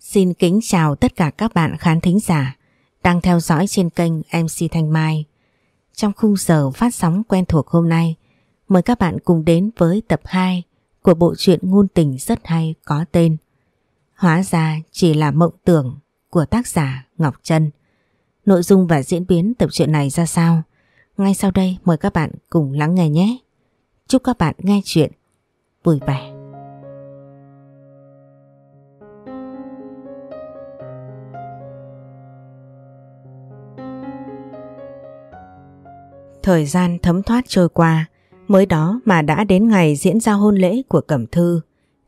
Xin kính chào tất cả các bạn khán thính giả đang theo dõi trên kênh MC Thanh Mai. Trong khung giờ phát sóng quen thuộc hôm nay, mời các bạn cùng đến với tập 2 của bộ truyện ngôn tình rất hay có tên Hóa ra chỉ là mộng tưởng của tác giả Ngọc Trân. Nội dung và diễn biến tập truyện này ra sao? Ngay sau đây mời các bạn cùng lắng nghe nhé. Chúc các bạn nghe chuyện vui vẻ. Thời gian thấm thoát trôi qua, mới đó mà đã đến ngày diễn ra hôn lễ của Cẩm Thư.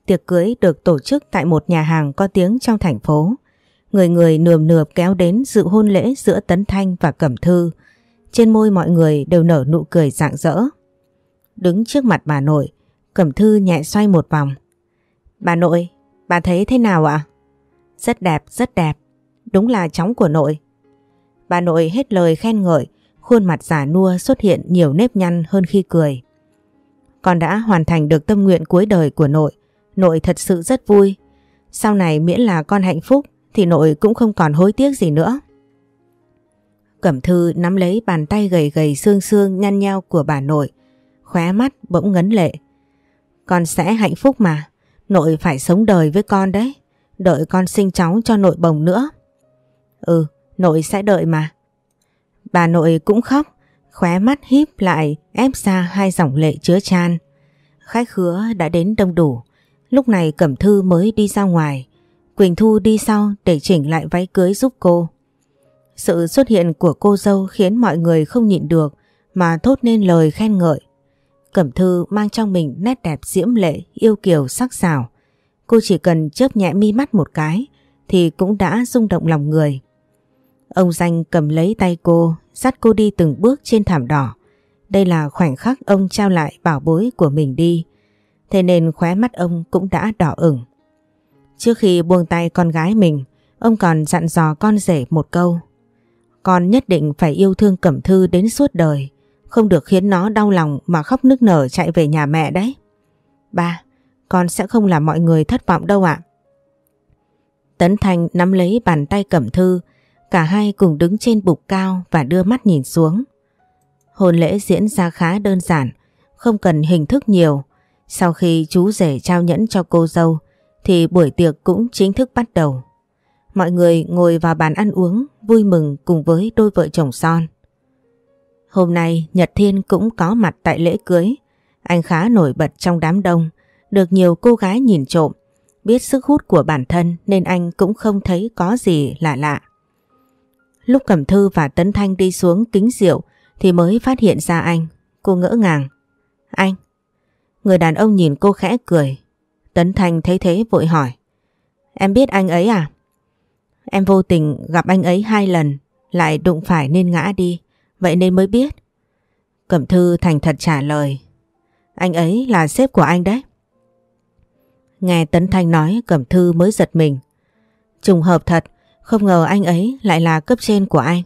Tiệc cưới được tổ chức tại một nhà hàng có tiếng trong thành phố. Người người nườm nượp kéo đến dự hôn lễ giữa Tấn Thanh và Cẩm Thư. Trên môi mọi người đều nở nụ cười rạng rỡ. Đứng trước mặt bà nội, Cẩm Thư nhẹ xoay một vòng. Bà nội, bà thấy thế nào ạ? Rất đẹp, rất đẹp. Đúng là chóng của nội. Bà nội hết lời khen ngợi, khuôn mặt giả nua xuất hiện nhiều nếp nhăn hơn khi cười. Con đã hoàn thành được tâm nguyện cuối đời của nội, nội thật sự rất vui. Sau này miễn là con hạnh phúc thì nội cũng không còn hối tiếc gì nữa. Cẩm thư nắm lấy bàn tay gầy gầy xương xương nhăn nhau của bà nội, khóe mắt bỗng ngấn lệ. Con sẽ hạnh phúc mà, nội phải sống đời với con đấy, đợi con sinh cháu cho nội bồng nữa. Ừ, nội sẽ đợi mà. Bà nội cũng khóc, khóe mắt híp lại ép ra hai dòng lệ chứa chan. Khách khứa đã đến đông đủ, lúc này Cẩm Thư mới đi ra ngoài. Quỳnh Thu đi sau để chỉnh lại váy cưới giúp cô. Sự xuất hiện của cô dâu khiến mọi người không nhịn được mà thốt nên lời khen ngợi. Cẩm Thư mang trong mình nét đẹp diễm lệ, yêu kiều sắc sảo. Cô chỉ cần chớp nhẹ mi mắt một cái thì cũng đã rung động lòng người. Ông Danh cầm lấy tay cô, dắt cô đi từng bước trên thảm đỏ. Đây là khoảnh khắc ông trao lại bảo bối của mình đi. Thế nên khóe mắt ông cũng đã đỏ ửng. Trước khi buông tay con gái mình, ông còn dặn dò con rể một câu. Con nhất định phải yêu thương Cẩm Thư đến suốt đời, không được khiến nó đau lòng mà khóc nức nở chạy về nhà mẹ đấy. Ba, con sẽ không làm mọi người thất vọng đâu ạ. Tấn Thành nắm lấy bàn tay Cẩm Thư, cả hai cùng đứng trên bục cao và đưa mắt nhìn xuống. Hôn lễ diễn ra khá đơn giản, không cần hình thức nhiều. Sau khi chú rể trao nhẫn cho cô dâu, thì buổi tiệc cũng chính thức bắt đầu. Mọi người ngồi vào bàn ăn uống vui mừng cùng với đôi vợ chồng son. Hôm nay Nhật Thiên cũng có mặt tại lễ cưới. Anh khá nổi bật trong đám đông, được nhiều cô gái nhìn trộm. Biết sức hút của bản thân nên anh cũng không thấy có gì lạ lạ. Lúc Cẩm Thư và Tấn Thanh đi xuống kính rượu thì mới phát hiện ra anh. Cô ngỡ ngàng. Anh. Người đàn ông nhìn cô khẽ cười. Tấn Thanh thấy thế vội hỏi. Em biết anh ấy à? Em vô tình gặp anh ấy hai lần, lại đụng phải nên ngã đi, vậy nên mới biết. Cẩm Thư thành thật trả lời. Anh ấy là sếp của anh đấy. Nghe Tấn Thanh nói Cẩm Thư mới giật mình. Trùng hợp thật, không ngờ anh ấy lại là cấp trên của anh.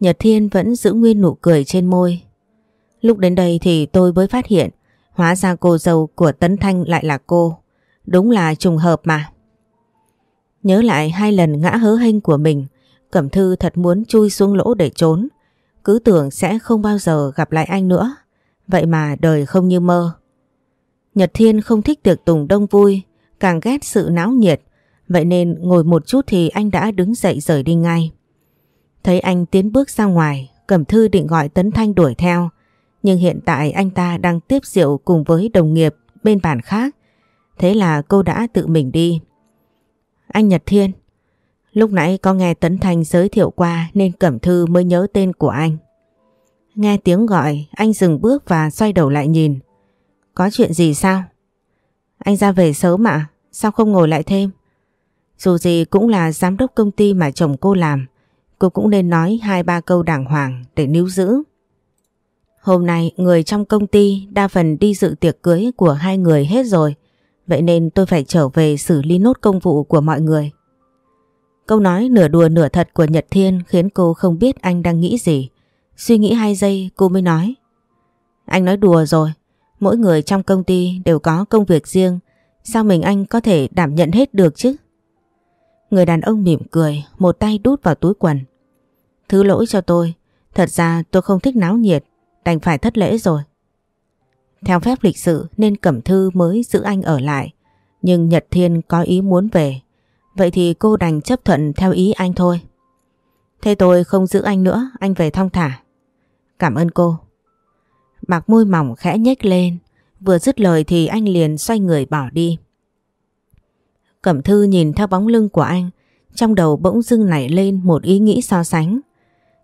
Nhật Thiên vẫn giữ nguyên nụ cười trên môi. Lúc đến đây thì tôi mới phát hiện hóa ra cô dâu của Tấn Thanh lại là cô. Đúng là trùng hợp mà. Nhớ lại hai lần ngã hớ hênh của mình, Cẩm Thư thật muốn chui xuống lỗ để trốn. Cứ tưởng sẽ không bao giờ gặp lại anh nữa. Vậy mà đời không như mơ. Nhật Thiên không thích tiệc tùng đông vui, càng ghét sự náo nhiệt. Vậy nên ngồi một chút thì anh đã đứng dậy rời đi ngay. Thấy anh tiến bước ra ngoài, Cẩm Thư định gọi Tấn Thanh đuổi theo. Nhưng hiện tại anh ta đang tiếp rượu cùng với đồng nghiệp bên bàn khác. Thế là cô đã tự mình đi. Anh Nhật Thiên. Lúc nãy có nghe Tấn Thanh giới thiệu qua nên Cẩm Thư mới nhớ tên của anh. Nghe tiếng gọi, anh dừng bước và xoay đầu lại nhìn. Có chuyện gì sao? Anh ra về sớm ạ, sao không ngồi lại thêm? Dù gì cũng là giám đốc công ty mà chồng cô làm, cô cũng nên nói hai ba câu đàng hoàng để níu giữ. Hôm nay người trong công ty đa phần đi dự tiệc cưới của hai người hết rồi, vậy nên tôi phải trở về xử lý nốt công vụ của mọi người. Câu nói nửa đùa nửa thật của Nhật Thiên khiến cô không biết anh đang nghĩ gì. Suy nghĩ hai giây cô mới nói. Anh nói đùa rồi, mỗi người trong công ty đều có công việc riêng, sao mình anh có thể đảm nhận hết được chứ? Người đàn ông mỉm cười, một tay đút vào túi quần. Thứ lỗi cho tôi, thật ra tôi không thích náo nhiệt, đành phải thất lễ rồi. Theo phép lịch sự nên Cẩm Thư mới giữ anh ở lại, nhưng Nhật Thiên có ý muốn về, vậy thì cô đành chấp thuận theo ý anh thôi. Thế tôi không giữ anh nữa, anh về thong thả. Cảm ơn cô. Bạc môi mỏng khẽ nhếch lên, vừa dứt lời thì anh liền xoay người bỏ đi. Cẩm Thư nhìn theo bóng lưng của anh, trong đầu bỗng dưng nảy lên một ý nghĩ so sánh.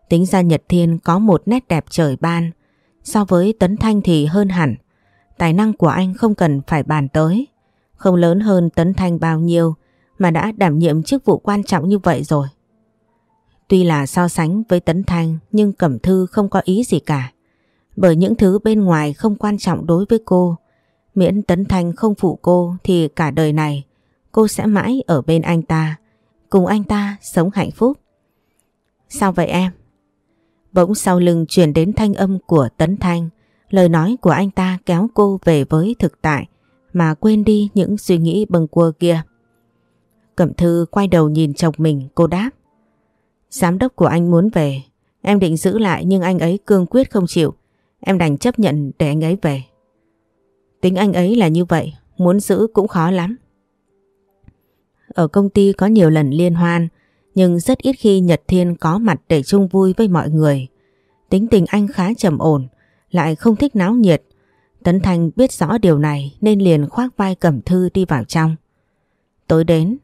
Tính ra Nhật Thiên có một nét đẹp trời ban, so với Tấn Thanh thì hơn hẳn. Tài năng của anh không cần phải bàn tới, không lớn hơn Tấn Thanh bao nhiêu mà đã đảm nhiệm chức vụ quan trọng như vậy rồi. Tuy là so sánh với Tấn Thanh nhưng Cẩm Thư không có ý gì cả. Bởi những thứ bên ngoài không quan trọng đối với cô. Miễn Tấn Thanh không phụ cô thì cả đời này cô sẽ mãi ở bên anh ta. Cùng anh ta sống hạnh phúc. Sao vậy em? Bỗng sau lưng truyền đến thanh âm của Tấn Thanh. Lời nói của anh ta kéo cô về với thực tại mà quên đi những suy nghĩ bâng quơ kia. Cẩm Thư quay đầu nhìn chồng mình cô đáp. Giám đốc của anh muốn về, em định giữ lại nhưng anh ấy cương quyết không chịu. Em đành chấp nhận để anh ấy về. Tính anh ấy là như vậy, muốn giữ cũng khó lắm. Ở công ty có nhiều lần liên hoan, nhưng rất ít khi Nhật Thiên có mặt để chung vui với mọi người. Tính tình anh khá trầm ổn, lại không thích náo nhiệt. Tấn Thanh biết rõ điều này nên liền khoác vai Cẩm Thư đi vào trong. Tối đến,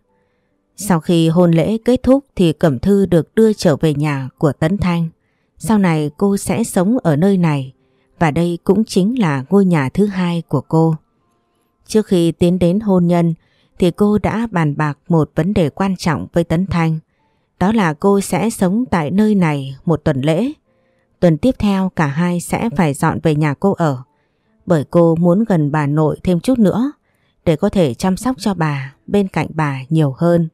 sau khi hôn lễ kết thúc thì Cẩm Thư được đưa trở về nhà của Tấn Thanh. Sau này cô sẽ sống ở nơi này và đây cũng chính là ngôi nhà thứ hai của cô. Trước khi tiến đến hôn nhân thì cô đã bàn bạc một vấn đề quan trọng với Tấn Thanh. Đó là cô sẽ sống tại nơi này một tuần lễ. Tuần tiếp theo cả hai sẽ phải dọn về nhà cô ở. Bởi cô muốn gần bà nội thêm chút nữa để có thể chăm sóc cho bà bên cạnh bà nhiều hơn.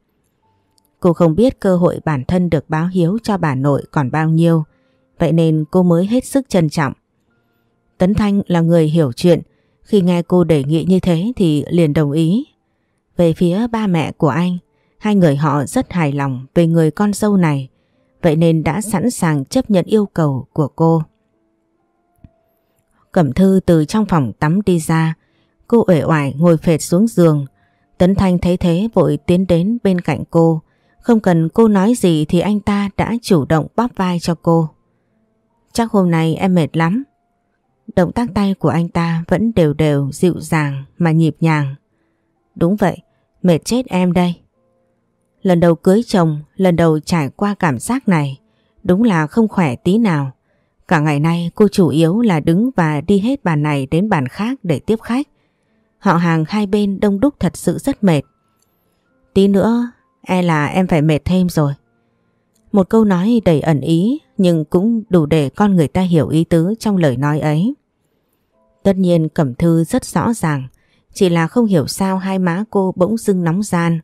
Cô không biết cơ hội bản thân được báo hiếu cho bà nội còn bao nhiêu, vậy nên cô mới hết sức trân trọng. Tấn Thanh là người hiểu chuyện, khi nghe cô đề nghị như thế thì liền đồng ý. Về phía ba mẹ của anh, hai người họ rất hài lòng về người con dâu này, vậy nên đã sẵn sàng chấp nhận yêu cầu của cô. Cẩm Thư từ trong phòng tắm đi ra, cô uể oải ngồi phệt xuống giường. Tấn Thanh thấy thế vội tiến đến bên cạnh cô, không cần cô nói gì thì anh ta đã chủ động bóp vai cho cô. Chắc hôm nay em mệt lắm. Động tác tay của anh ta vẫn đều đều dịu dàng mà nhịp nhàng. Đúng vậy, mệt chết em đây. Lần đầu cưới chồng, lần đầu trải qua cảm giác này, đúng là không khỏe tí nào. Cả ngày nay cô chủ yếu là đứng và đi hết bàn này đến bàn khác để tiếp khách. Họ hàng hai bên đông đúc thật sự rất mệt. Tí nữa E là em phải mệt thêm rồi. Một câu nói đầy ẩn ý nhưng cũng đủ để con người ta hiểu ý tứ trong lời nói ấy. Tất nhiên Cẩm Thư rất rõ ràng, chỉ là không hiểu sao hai má cô bỗng dưng nóng gian.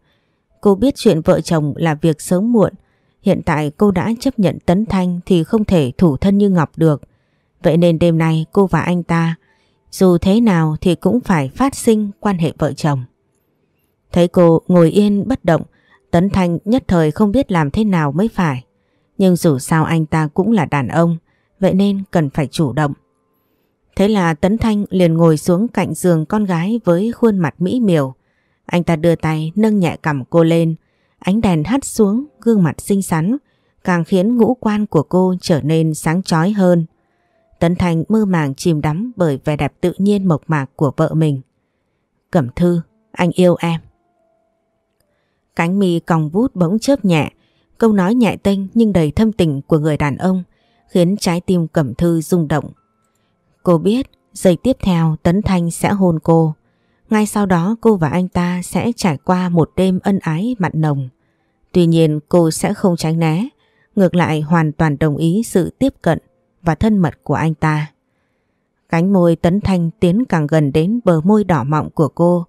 Cô biết chuyện vợ chồng là việc sớm muộn, hiện tại cô đã chấp nhận Tấn Thanh thì không thể thủ thân như Ngọc được. Vậy nên đêm nay cô và anh ta, dù thế nào thì cũng phải phát sinh quan hệ vợ chồng. Thấy cô ngồi yên bất động, Tấn Thanh nhất thời không biết làm thế nào mới phải. Nhưng dù sao anh ta cũng là đàn ông, vậy nên cần phải chủ động. Thế là Tấn Thanh liền ngồi xuống cạnh giường con gái với khuôn mặt mỹ miều. Anh ta đưa tay nâng nhẹ cằm cô lên, ánh đèn hắt xuống gương mặt xinh xắn, càng khiến ngũ quan của cô trở nên sáng chói hơn. Tấn Thanh mơ màng chìm đắm bởi vẻ đẹp tự nhiên mộc mạc của vợ mình. Cẩm Thư, anh yêu em. Cánh mi còng vút bỗng chớp nhẹ, câu nói nhẹ tênh nhưng đầy thâm tình của người đàn ông khiến trái tim Cẩm Thư rung động. Cô biết giây tiếp theo Tấn Thanh sẽ hôn cô. Ngay sau đó cô và anh ta sẽ trải qua một đêm ân ái mặn nồng. Tuy nhiên cô sẽ không tránh né, ngược lại hoàn toàn đồng ý sự tiếp cận và thân mật của anh ta. Cánh môi Tấn Thanh tiến càng gần đến bờ môi đỏ mọng của cô,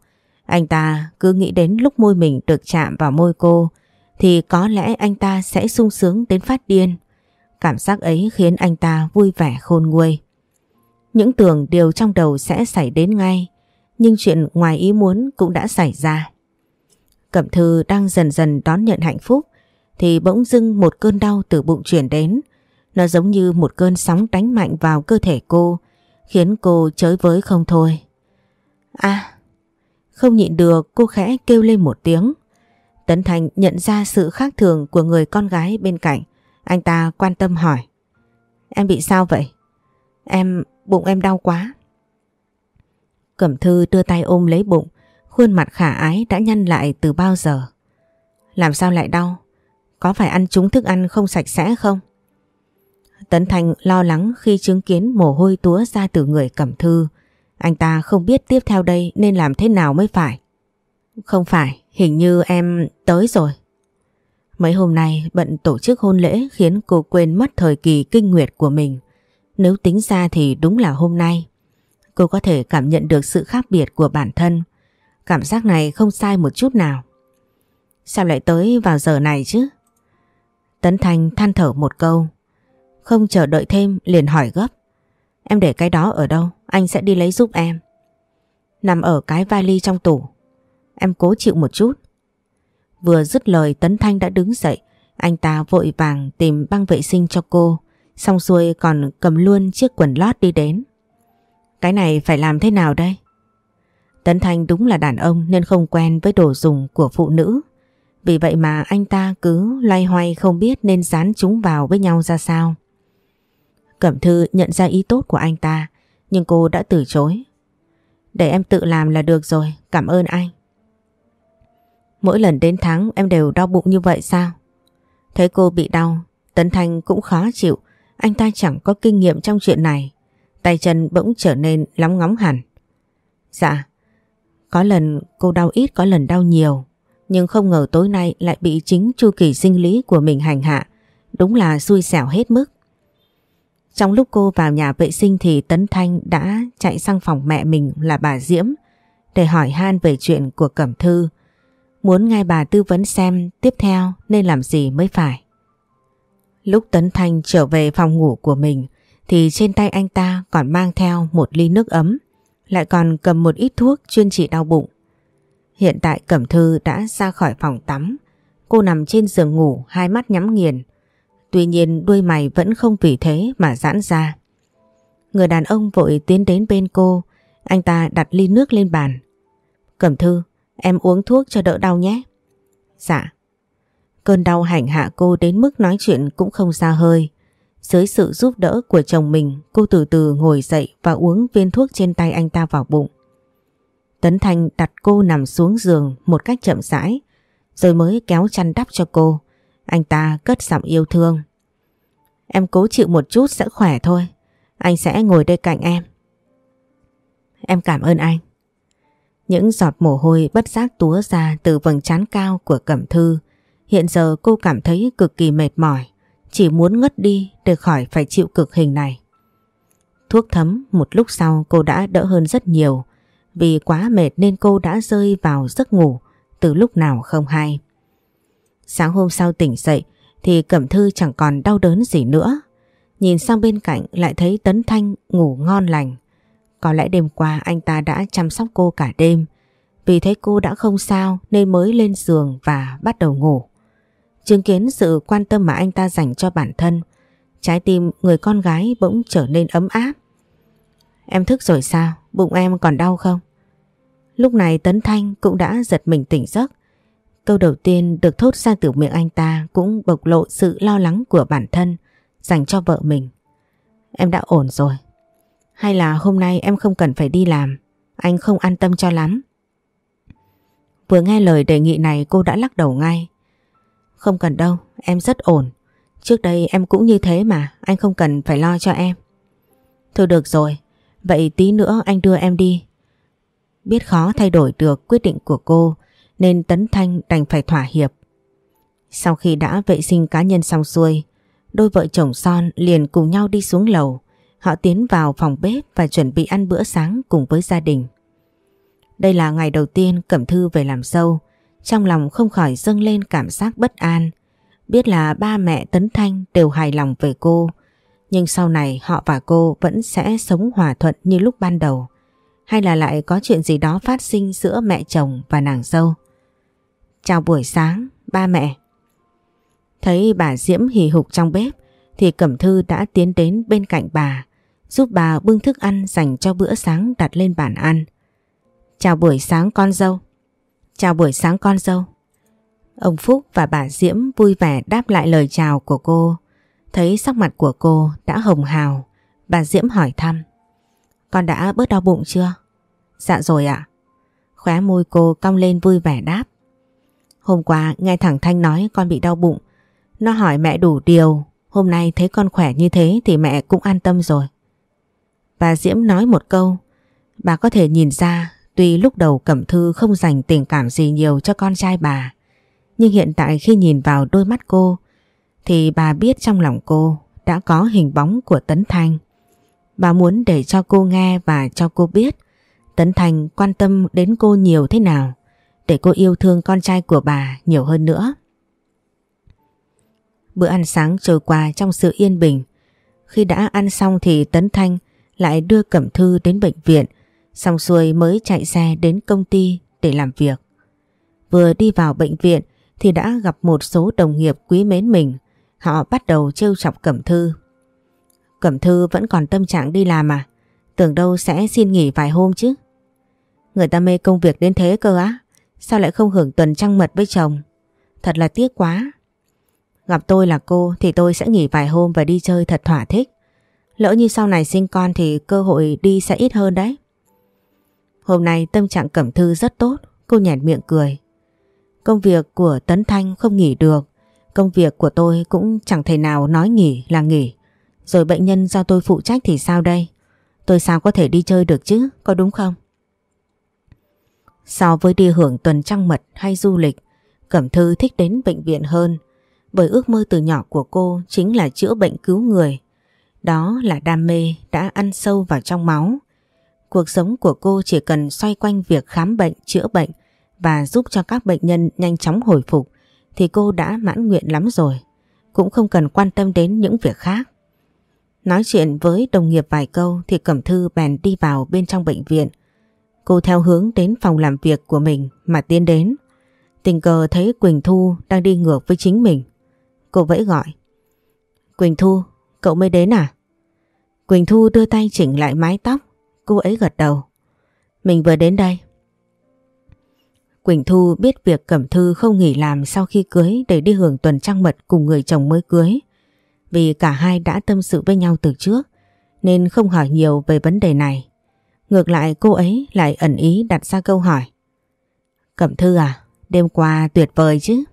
anh ta cứ nghĩ đến lúc môi mình được chạm vào môi cô thì có lẽ anh ta sẽ sung sướng đến phát điên. Cảm giác ấy khiến anh ta vui vẻ khôn nguôi. Những tưởng điều trong đầu sẽ xảy đến ngay nhưng chuyện ngoài ý muốn cũng đã xảy ra. Cẩm Thư đang dần dần đón nhận hạnh phúc thì bỗng dưng một cơn đau từ bụng chuyển đến. Nó giống như một cơn sóng đánh mạnh vào cơ thể cô khiến cô chới với không thôi. À, không nhịn được cô khẽ kêu lên một tiếng. Tấn Thành nhận ra sự khác thường của người con gái bên cạnh. Anh ta quan tâm hỏi. Em bị sao vậy? Em, bụng em đau quá. Cẩm Thư đưa tay ôm lấy bụng, khuôn mặt khả ái đã nhăn lại từ bao giờ. Làm sao lại đau? Có phải ăn trúng thức ăn không sạch sẽ không? Tấn Thành lo lắng khi chứng kiến mồ hôi túa ra từ người Cẩm Thư. Anh ta không biết tiếp theo đây nên làm thế nào mới phải. Không phải, hình như em tới rồi. Mấy hôm nay bận tổ chức hôn lễ khiến cô quên mất thời kỳ kinh nguyệt của mình. Nếu tính ra thì đúng là hôm nay. Cô có thể cảm nhận được sự khác biệt của bản thân. Cảm giác này không sai một chút nào. Sao lại tới vào giờ này chứ? Tấn Thanh than thở một câu. Không chờ đợi thêm, liền hỏi gấp. Em để cái đó ở đâu? Anh sẽ đi lấy giúp em. Nằm ở cái vali trong tủ. Em cố chịu một chút. Vừa dứt lời, Tấn Thanh đã đứng dậy. Anh ta vội vàng tìm băng vệ sinh cho cô. Xong xuôi còn cầm luôn chiếc quần lót đi đến. Cái này phải làm thế nào đây? Tấn Thanh đúng là đàn ông nên không quen với đồ dùng của phụ nữ. Vì vậy mà anh ta cứ loay hoay không biết nên dán chúng vào với nhau ra sao. Cẩm Thư nhận ra ý tốt của anh ta nhưng cô đã từ chối. Để em tự làm là được rồi, cảm ơn anh. Mỗi lần đến tháng em đều đau bụng như vậy sao? Thấy cô bị đau, Tấn Thanh cũng khó chịu, anh ta chẳng có kinh nghiệm trong chuyện này. Tay chân bỗng trở nên lóng ngóng hẳn. Dạ, có lần cô đau ít có lần đau nhiều, nhưng không ngờ tối nay lại bị chính chu kỳ sinh lý của mình hành hạ. Đúng là xui xẻo hết mức. Trong lúc cô vào nhà vệ sinh thì Tấn Thanh đã chạy sang phòng mẹ mình là bà Diễm để hỏi han về chuyện của Cẩm Thư. Muốn nghe bà tư vấn xem tiếp theo nên làm gì mới phải. Lúc Tấn Thanh trở về phòng ngủ của mình thì trên tay anh ta còn mang theo một ly nước ấm, lại còn cầm một ít thuốc chuyên trị đau bụng. Hiện tại Cẩm Thư đã ra khỏi phòng tắm, cô nằm trên giường ngủ hai mắt nhắm nghiền. Tuy nhiên đuôi mày vẫn không vì thế mà giãn ra. Người đàn ông vội tiến đến bên cô, anh ta đặt ly nước lên bàn. Cẩm Thư, em uống thuốc cho đỡ đau nhé. Dạ. Cơn đau hành hạ cô đến mức nói chuyện cũng không ra hơi. Dưới sự giúp đỡ của chồng mình, cô từ từ ngồi dậy và uống viên thuốc trên tay anh ta vào bụng. Tấn Thanh đặt cô nằm xuống giường một cách chậm rãi, rồi mới kéo chăn đắp cho cô. Anh ta cất giọng yêu thương. Em cố chịu một chút sẽ khỏe thôi. Anh sẽ ngồi đây cạnh em. Em cảm ơn anh. Những giọt mồ hôi bất giác túa ra từ vầng trán cao của Cẩm Thư. Hiện giờ cô cảm thấy cực kỳ mệt mỏi. Chỉ muốn ngất đi để khỏi phải chịu cực hình này. Thuốc thấm một lúc sau cô đã đỡ hơn rất nhiều. Vì quá mệt nên cô đã rơi vào giấc ngủ từ lúc nào không hay. Sáng hôm sau tỉnh dậy thì Cẩm Thư chẳng còn đau đớn gì nữa. Nhìn sang bên cạnh lại thấy Tấn Thanh ngủ ngon lành. Có lẽ đêm qua anh ta đã chăm sóc cô cả đêm. Vì thấy cô đã không sao nên mới lên giường và bắt đầu ngủ. Chứng kiến sự quan tâm mà anh ta dành cho bản thân, trái tim người con gái bỗng trở nên ấm áp. Em thức rồi sao? Bụng em còn đau không? Lúc này Tấn Thanh cũng đã giật mình tỉnh giấc. Câu đầu tiên được thốt ra từ miệng anh ta cũng bộc lộ sự lo lắng của bản thân dành cho vợ mình. Em đã ổn rồi. Hay là hôm nay em không cần phải đi làm, anh không an tâm cho lắm. Vừa nghe lời đề nghị này cô đã lắc đầu ngay. Không cần đâu, em rất ổn. Trước đây em cũng như thế mà, anh không cần phải lo cho em. Thôi được rồi, vậy tí nữa anh đưa em đi. Biết khó thay đổi được quyết định của cô nên Tấn Thanh đành phải thỏa hiệp. Sau khi đã vệ sinh cá nhân xong xuôi, đôi vợ chồng son liền cùng nhau đi xuống lầu. Họ tiến vào phòng bếp và chuẩn bị ăn bữa sáng cùng với gia đình. Đây là ngày đầu tiên Cẩm Thư về làm sâu trong lòng không khỏi dâng lên cảm giác bất an. Biết là ba mẹ Tấn Thanh đều hài lòng về cô. Nhưng sau này họ và cô vẫn sẽ sống hòa thuận như lúc ban đầu. Hay là lại có chuyện gì đó phát sinh giữa mẹ chồng và nàng dâu. Chào buổi sáng, ba mẹ. Thấy bà Diễm hì hục trong bếp thì Cẩm Thư đã tiến đến bên cạnh bà, giúp bà bưng thức ăn dành cho bữa sáng đặt lên bàn ăn. Chào buổi sáng con dâu. Chào buổi sáng con dâu. Ông Phúc và bà Diễm vui vẻ đáp lại lời chào của cô. Thấy sắc mặt của cô đã hồng hào, bà Diễm hỏi thăm. Con đã bớt đau bụng chưa? Dạ rồi ạ. Khóe môi cô cong lên vui vẻ đáp. Hôm qua nghe thằng Thanh nói con bị đau bụng. Nó hỏi mẹ đủ điều. Hôm nay thấy con khỏe như thế thì mẹ cũng an tâm rồi. Bà Diễm nói một câu. Bà có thể nhìn ra tuy lúc đầu Cẩm Thư không dành tình cảm gì nhiều cho con trai bà. Nhưng hiện tại khi nhìn vào đôi mắt cô thì bà biết trong lòng cô đã có hình bóng của Tấn Thanh. Bà muốn để cho cô nghe và cho cô biết Tấn Thành quan tâm đến cô nhiều thế nào để cô yêu thương con trai của bà nhiều hơn nữa. Bữa ăn sáng trôi qua trong sự yên bình. Khi đã ăn xong thì Tấn Thanh lại đưa Cẩm Thư đến bệnh viện, xong xuôi mới chạy xe đến công ty để làm việc. Vừa đi vào bệnh viện thì đã gặp một số đồng nghiệp quý mến mình. Họ bắt đầu trêu chọc Cẩm Thư. Cẩm Thư vẫn còn tâm trạng đi làm à? Tưởng đâu sẽ xin nghỉ vài hôm chứ. Người ta mê công việc đến thế cơ á. Sao lại không hưởng tuần trăng mật với chồng? Thật là tiếc quá. Gặp tôi là cô thì tôi sẽ nghỉ vài hôm và đi chơi thật thỏa thích. Lỡ như sau này sinh con thì cơ hội đi sẽ ít hơn đấy. Hôm nay tâm trạng Cẩm Thư rất tốt, cô nhẹn miệng cười. Công việc của Tấn Thanh không nghỉ được, công việc của tôi cũng chẳng thể nào nói nghỉ là nghỉ. Rồi bệnh nhân do tôi phụ trách thì sao đây? Tôi sao có thể đi chơi được chứ, có đúng không? So với đi hưởng tuần trăng mật hay du lịch, Cẩm Thư thích đến bệnh viện hơn. Bởi ước mơ từ nhỏ của cô chính là chữa bệnh cứu người. Đó là đam mê đã ăn sâu vào trong máu. Cuộc sống của cô chỉ cần xoay quanh việc khám bệnh, chữa bệnh và giúp cho các bệnh nhân nhanh chóng hồi phục thì cô đã mãn nguyện lắm rồi. Cũng không cần quan tâm đến những việc khác. Nói chuyện với đồng nghiệp vài câu thì Cẩm Thư bèn đi vào bên trong bệnh viện. Cô theo hướng đến phòng làm việc của mình mà tiến đến. Tình cờ thấy Quỳnh Thu đang đi ngược với chính mình. Cô vẫy gọi. Quỳnh Thu, cậu mới đến à? Quỳnh Thu đưa tay chỉnh lại mái tóc. Cô ấy gật đầu. Mình vừa đến đây. Quỳnh Thu biết việc Cẩm Thư không nghỉ làm sau khi cưới để đi hưởng tuần trăng mật cùng người chồng mới cưới. Vì cả hai đã tâm sự với nhau từ trước nên không hỏi nhiều về vấn đề này. Ngược lại cô ấy lại ẩn ý đặt ra câu hỏi. Cẩm Thư à, đêm qua tuyệt vời chứ?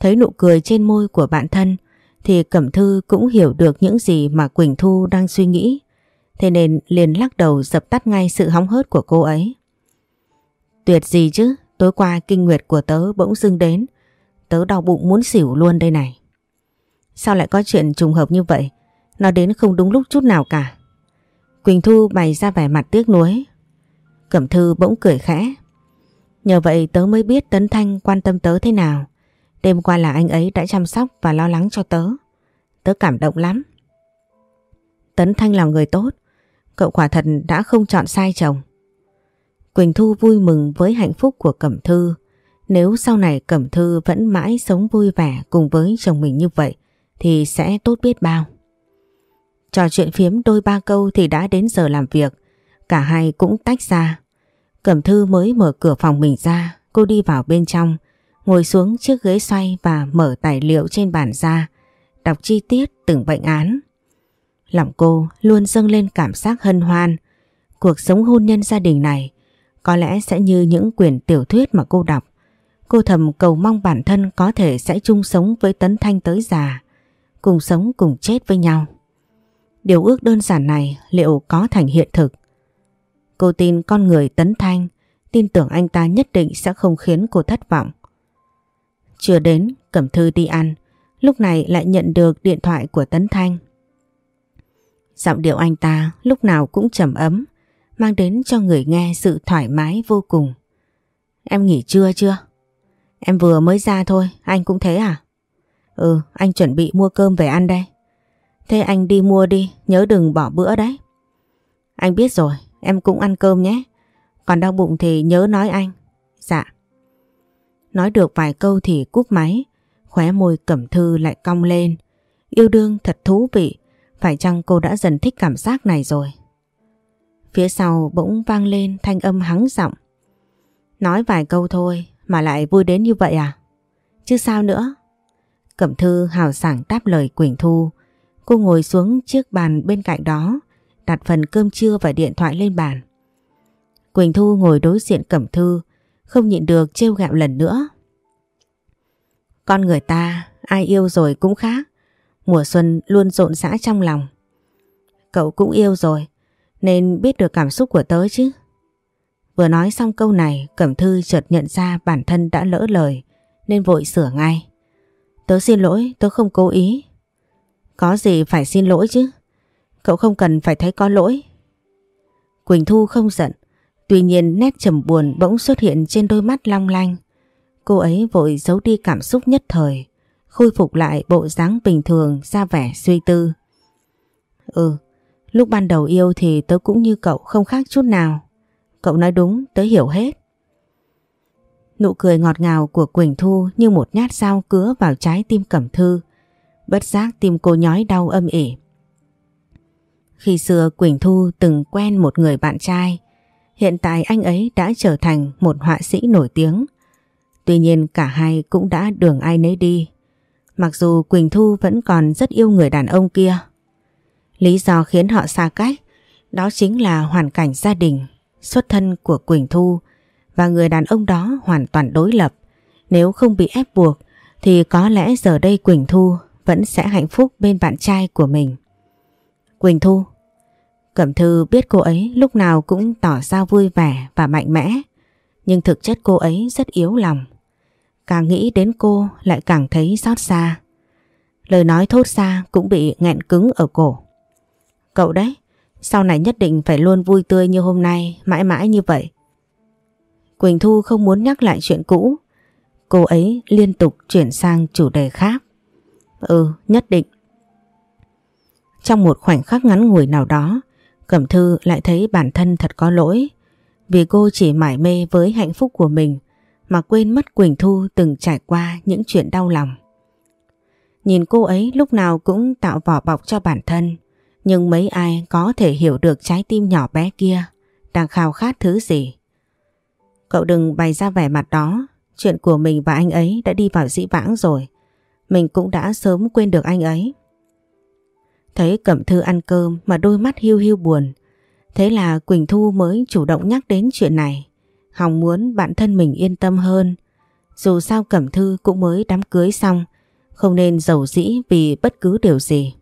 Thấy nụ cười trên môi của bạn thân thì Cẩm Thư cũng hiểu được những gì mà Quỳnh Thu đang suy nghĩ. Thế nên liền lắc đầu dập tắt ngay sự hóng hớt của cô ấy. Tuyệt gì chứ, tối qua kinh nguyệt của tớ bỗng dưng đến. Tớ đau bụng muốn xỉu luôn đây này. Sao lại có chuyện trùng hợp như vậy? Nó đến không đúng lúc chút nào cả. Quỳnh Thu bày ra vẻ mặt tiếc nuối. Cẩm Thư bỗng cười khẽ. Nhờ vậy tớ mới biết Tấn Thanh quan tâm tớ thế nào. Đêm qua là anh ấy đã chăm sóc và lo lắng cho tớ. Tớ cảm động lắm. Tấn Thanh là người tốt. Cậu quả thật đã không chọn sai chồng. Quỳnh Thu vui mừng với hạnh phúc của Cẩm Thư. Nếu sau này Cẩm Thư vẫn mãi sống vui vẻ cùng với chồng mình như vậy thì sẽ tốt biết bao. Trò chuyện phiếm đôi ba câu thì đã đến giờ làm việc. Cả hai cũng tách ra. Cẩm Thư mới mở cửa phòng mình ra, cô đi vào bên trong, ngồi xuống chiếc ghế xoay và mở tài liệu trên bàn ra, đọc chi tiết từng bệnh án. Lòng cô luôn dâng lên cảm giác hân hoan. Cuộc sống hôn nhân gia đình này có lẽ sẽ như những quyển tiểu thuyết mà cô đọc. Cô thầm cầu mong bản thân có thể sẽ chung sống với Tấn Thanh tới già, cùng sống cùng chết với nhau. Điều ước đơn giản này liệu có thành hiện thực? Cô tin con người Tấn Thanh, tin tưởng anh ta nhất định sẽ không khiến cô thất vọng. Chưa đến, Cẩm Thư đi ăn, lúc này lại nhận được điện thoại của Tấn Thanh. Giọng điệu anh ta lúc nào cũng trầm ấm, mang đến cho người nghe sự thoải mái vô cùng. Em nghỉ trưa chưa? Em vừa mới ra thôi, anh cũng thế à? Ừ, anh chuẩn bị mua cơm về ăn đây. Thế anh đi mua đi, nhớ đừng bỏ bữa đấy. Anh biết rồi, em cũng ăn cơm nhé. Còn đau bụng thì nhớ nói anh. Dạ. Nói được vài câu thì cúp máy, khóe môi Cẩm Thư lại cong lên. Yêu đương thật thú vị, phải chăng cô đã dần thích cảm giác này rồi? Phía sau bỗng vang lên thanh âm hắng giọng. Nói vài câu thôi mà lại vui đến như vậy à? Chứ sao nữa? Cẩm Thư hào sảng đáp lời Quỳnh Thu. Cô ngồi xuống chiếc bàn bên cạnh đó, đặt phần cơm trưa và điện thoại lên bàn. Quỳnh Thu ngồi đối diện Cẩm Thư, không nhịn được trêu gạo lần nữa. Con người ta, ai yêu rồi cũng khác. Mùa xuân luôn rộn rã trong lòng. Cậu cũng yêu rồi, nên biết được cảm xúc của tớ chứ. Vừa nói xong câu này, Cẩm Thư chợt nhận ra bản thân đã lỡ lời, nên vội sửa ngay. Tớ xin lỗi, tớ không cố ý. Có gì phải xin lỗi chứ. Cậu không cần phải thấy có lỗi. Quỳnh Thu không giận, tuy nhiên nét trầm buồn bỗng xuất hiện trên đôi mắt long lanh. Cô ấy vội giấu đi cảm xúc nhất thời, khôi phục lại bộ dáng bình thường ra vẻ suy tư. Ừ, lúc ban đầu yêu thì tớ cũng như cậu không khác chút nào. Cậu nói đúng, tớ hiểu hết. Nụ cười ngọt ngào của Quỳnh Thu như một nhát dao cứa vào trái tim Cẩm Thư. Bất giác tim cô nhói đau âm ỉ. Khi xưa Quỳnh Thu từng quen một người bạn trai, hiện tại anh ấy đã trở thành một họa sĩ nổi tiếng. Tuy nhiên cả hai cũng đã đường ai nấy đi. Mặc dù Quỳnh Thu vẫn còn rất yêu người đàn ông kia. Lý do khiến họ xa cách đó chính là hoàn cảnh gia đình, xuất thân của Quỳnh Thu và người đàn ông đó hoàn toàn đối lập. Nếu không bị ép buộc thì có lẽ giờ đây Quỳnh Thu vẫn sẽ hạnh phúc bên bạn trai của mình. Quỳnh Thu Cẩm Thư biết cô ấy lúc nào cũng tỏ ra vui vẻ và mạnh mẽ nhưng thực chất cô ấy rất yếu lòng. Càng nghĩ đến cô lại càng thấy xót xa. Lời nói thốt ra cũng bị nghẹn cứng ở cổ. Cậu đấy, sau này nhất định phải luôn vui tươi như hôm nay, mãi mãi như vậy. Quỳnh Thu không muốn nhắc lại chuyện cũ. Cô ấy liên tục chuyển sang chủ đề khác. Ừ, nhất định. Trong một khoảnh khắc ngắn ngủi nào đó, Cẩm Thư lại thấy bản thân thật có lỗi. Vì cô chỉ mải mê với hạnh phúc của mình mà quên mất Quỳnh Thu từng trải qua những chuyện đau lòng. Nhìn cô ấy lúc nào cũng tạo vỏ bọc cho bản thân, nhưng mấy ai có thể hiểu được trái tim nhỏ bé kia đang khao khát thứ gì. Cậu đừng bày ra vẻ mặt đó, chuyện của mình và anh ấy đã đi vào dĩ vãng rồi. Mình cũng đã sớm quên được anh ấy. Thấy Cẩm Thư ăn cơm mà đôi mắt hiu hiu buồn. Thế là Quỳnh Thu mới chủ động nhắc đến chuyện này. Hòng muốn bản thân mình yên tâm hơn. Dù sao Cẩm Thư cũng mới đám cưới xong, không nên giàu dĩ vì bất cứ điều gì.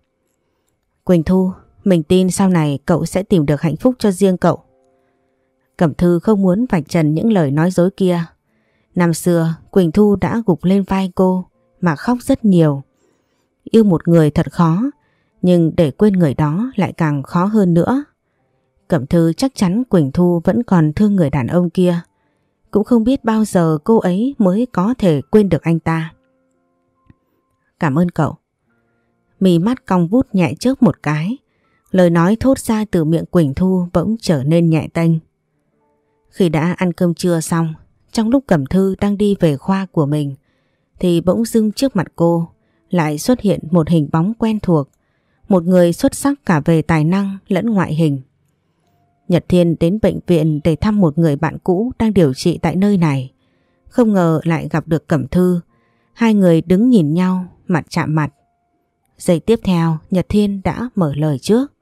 Quỳnh Thu, mình tin sau này cậu sẽ tìm được hạnh phúc cho riêng cậu. Cẩm Thư không muốn vạch trần những lời nói dối kia. Năm xưa Quỳnh Thu đã gục lên vai cô mà khóc rất nhiều. Yêu một người thật khó, nhưng để quên người đó lại càng khó hơn nữa. Cẩm Thư chắc chắn Quỳnh Thu vẫn còn thương người đàn ông kia. Cũng không biết bao giờ cô ấy mới có thể quên được anh ta. Cảm ơn cậu. Mì mắt cong vút nhẹ trước một cái. Lời nói thốt ra từ miệng Quỳnh Thu bỗng trở nên nhẹ tênh. Khi đã ăn cơm trưa xong, trong lúc Cẩm Thư đang đi về khoa của mình, thì bỗng dưng trước mặt cô lại xuất hiện một hình bóng quen thuộc, một người xuất sắc cả về tài năng lẫn ngoại hình. Nhật Thiên đến bệnh viện để thăm một người bạn cũ đang điều trị tại nơi này. Không ngờ lại gặp được Cẩm Thư. Hai người đứng nhìn nhau, mặt chạm mặt. Giây tiếp theo, Nhật Thiên đã mở lời trước.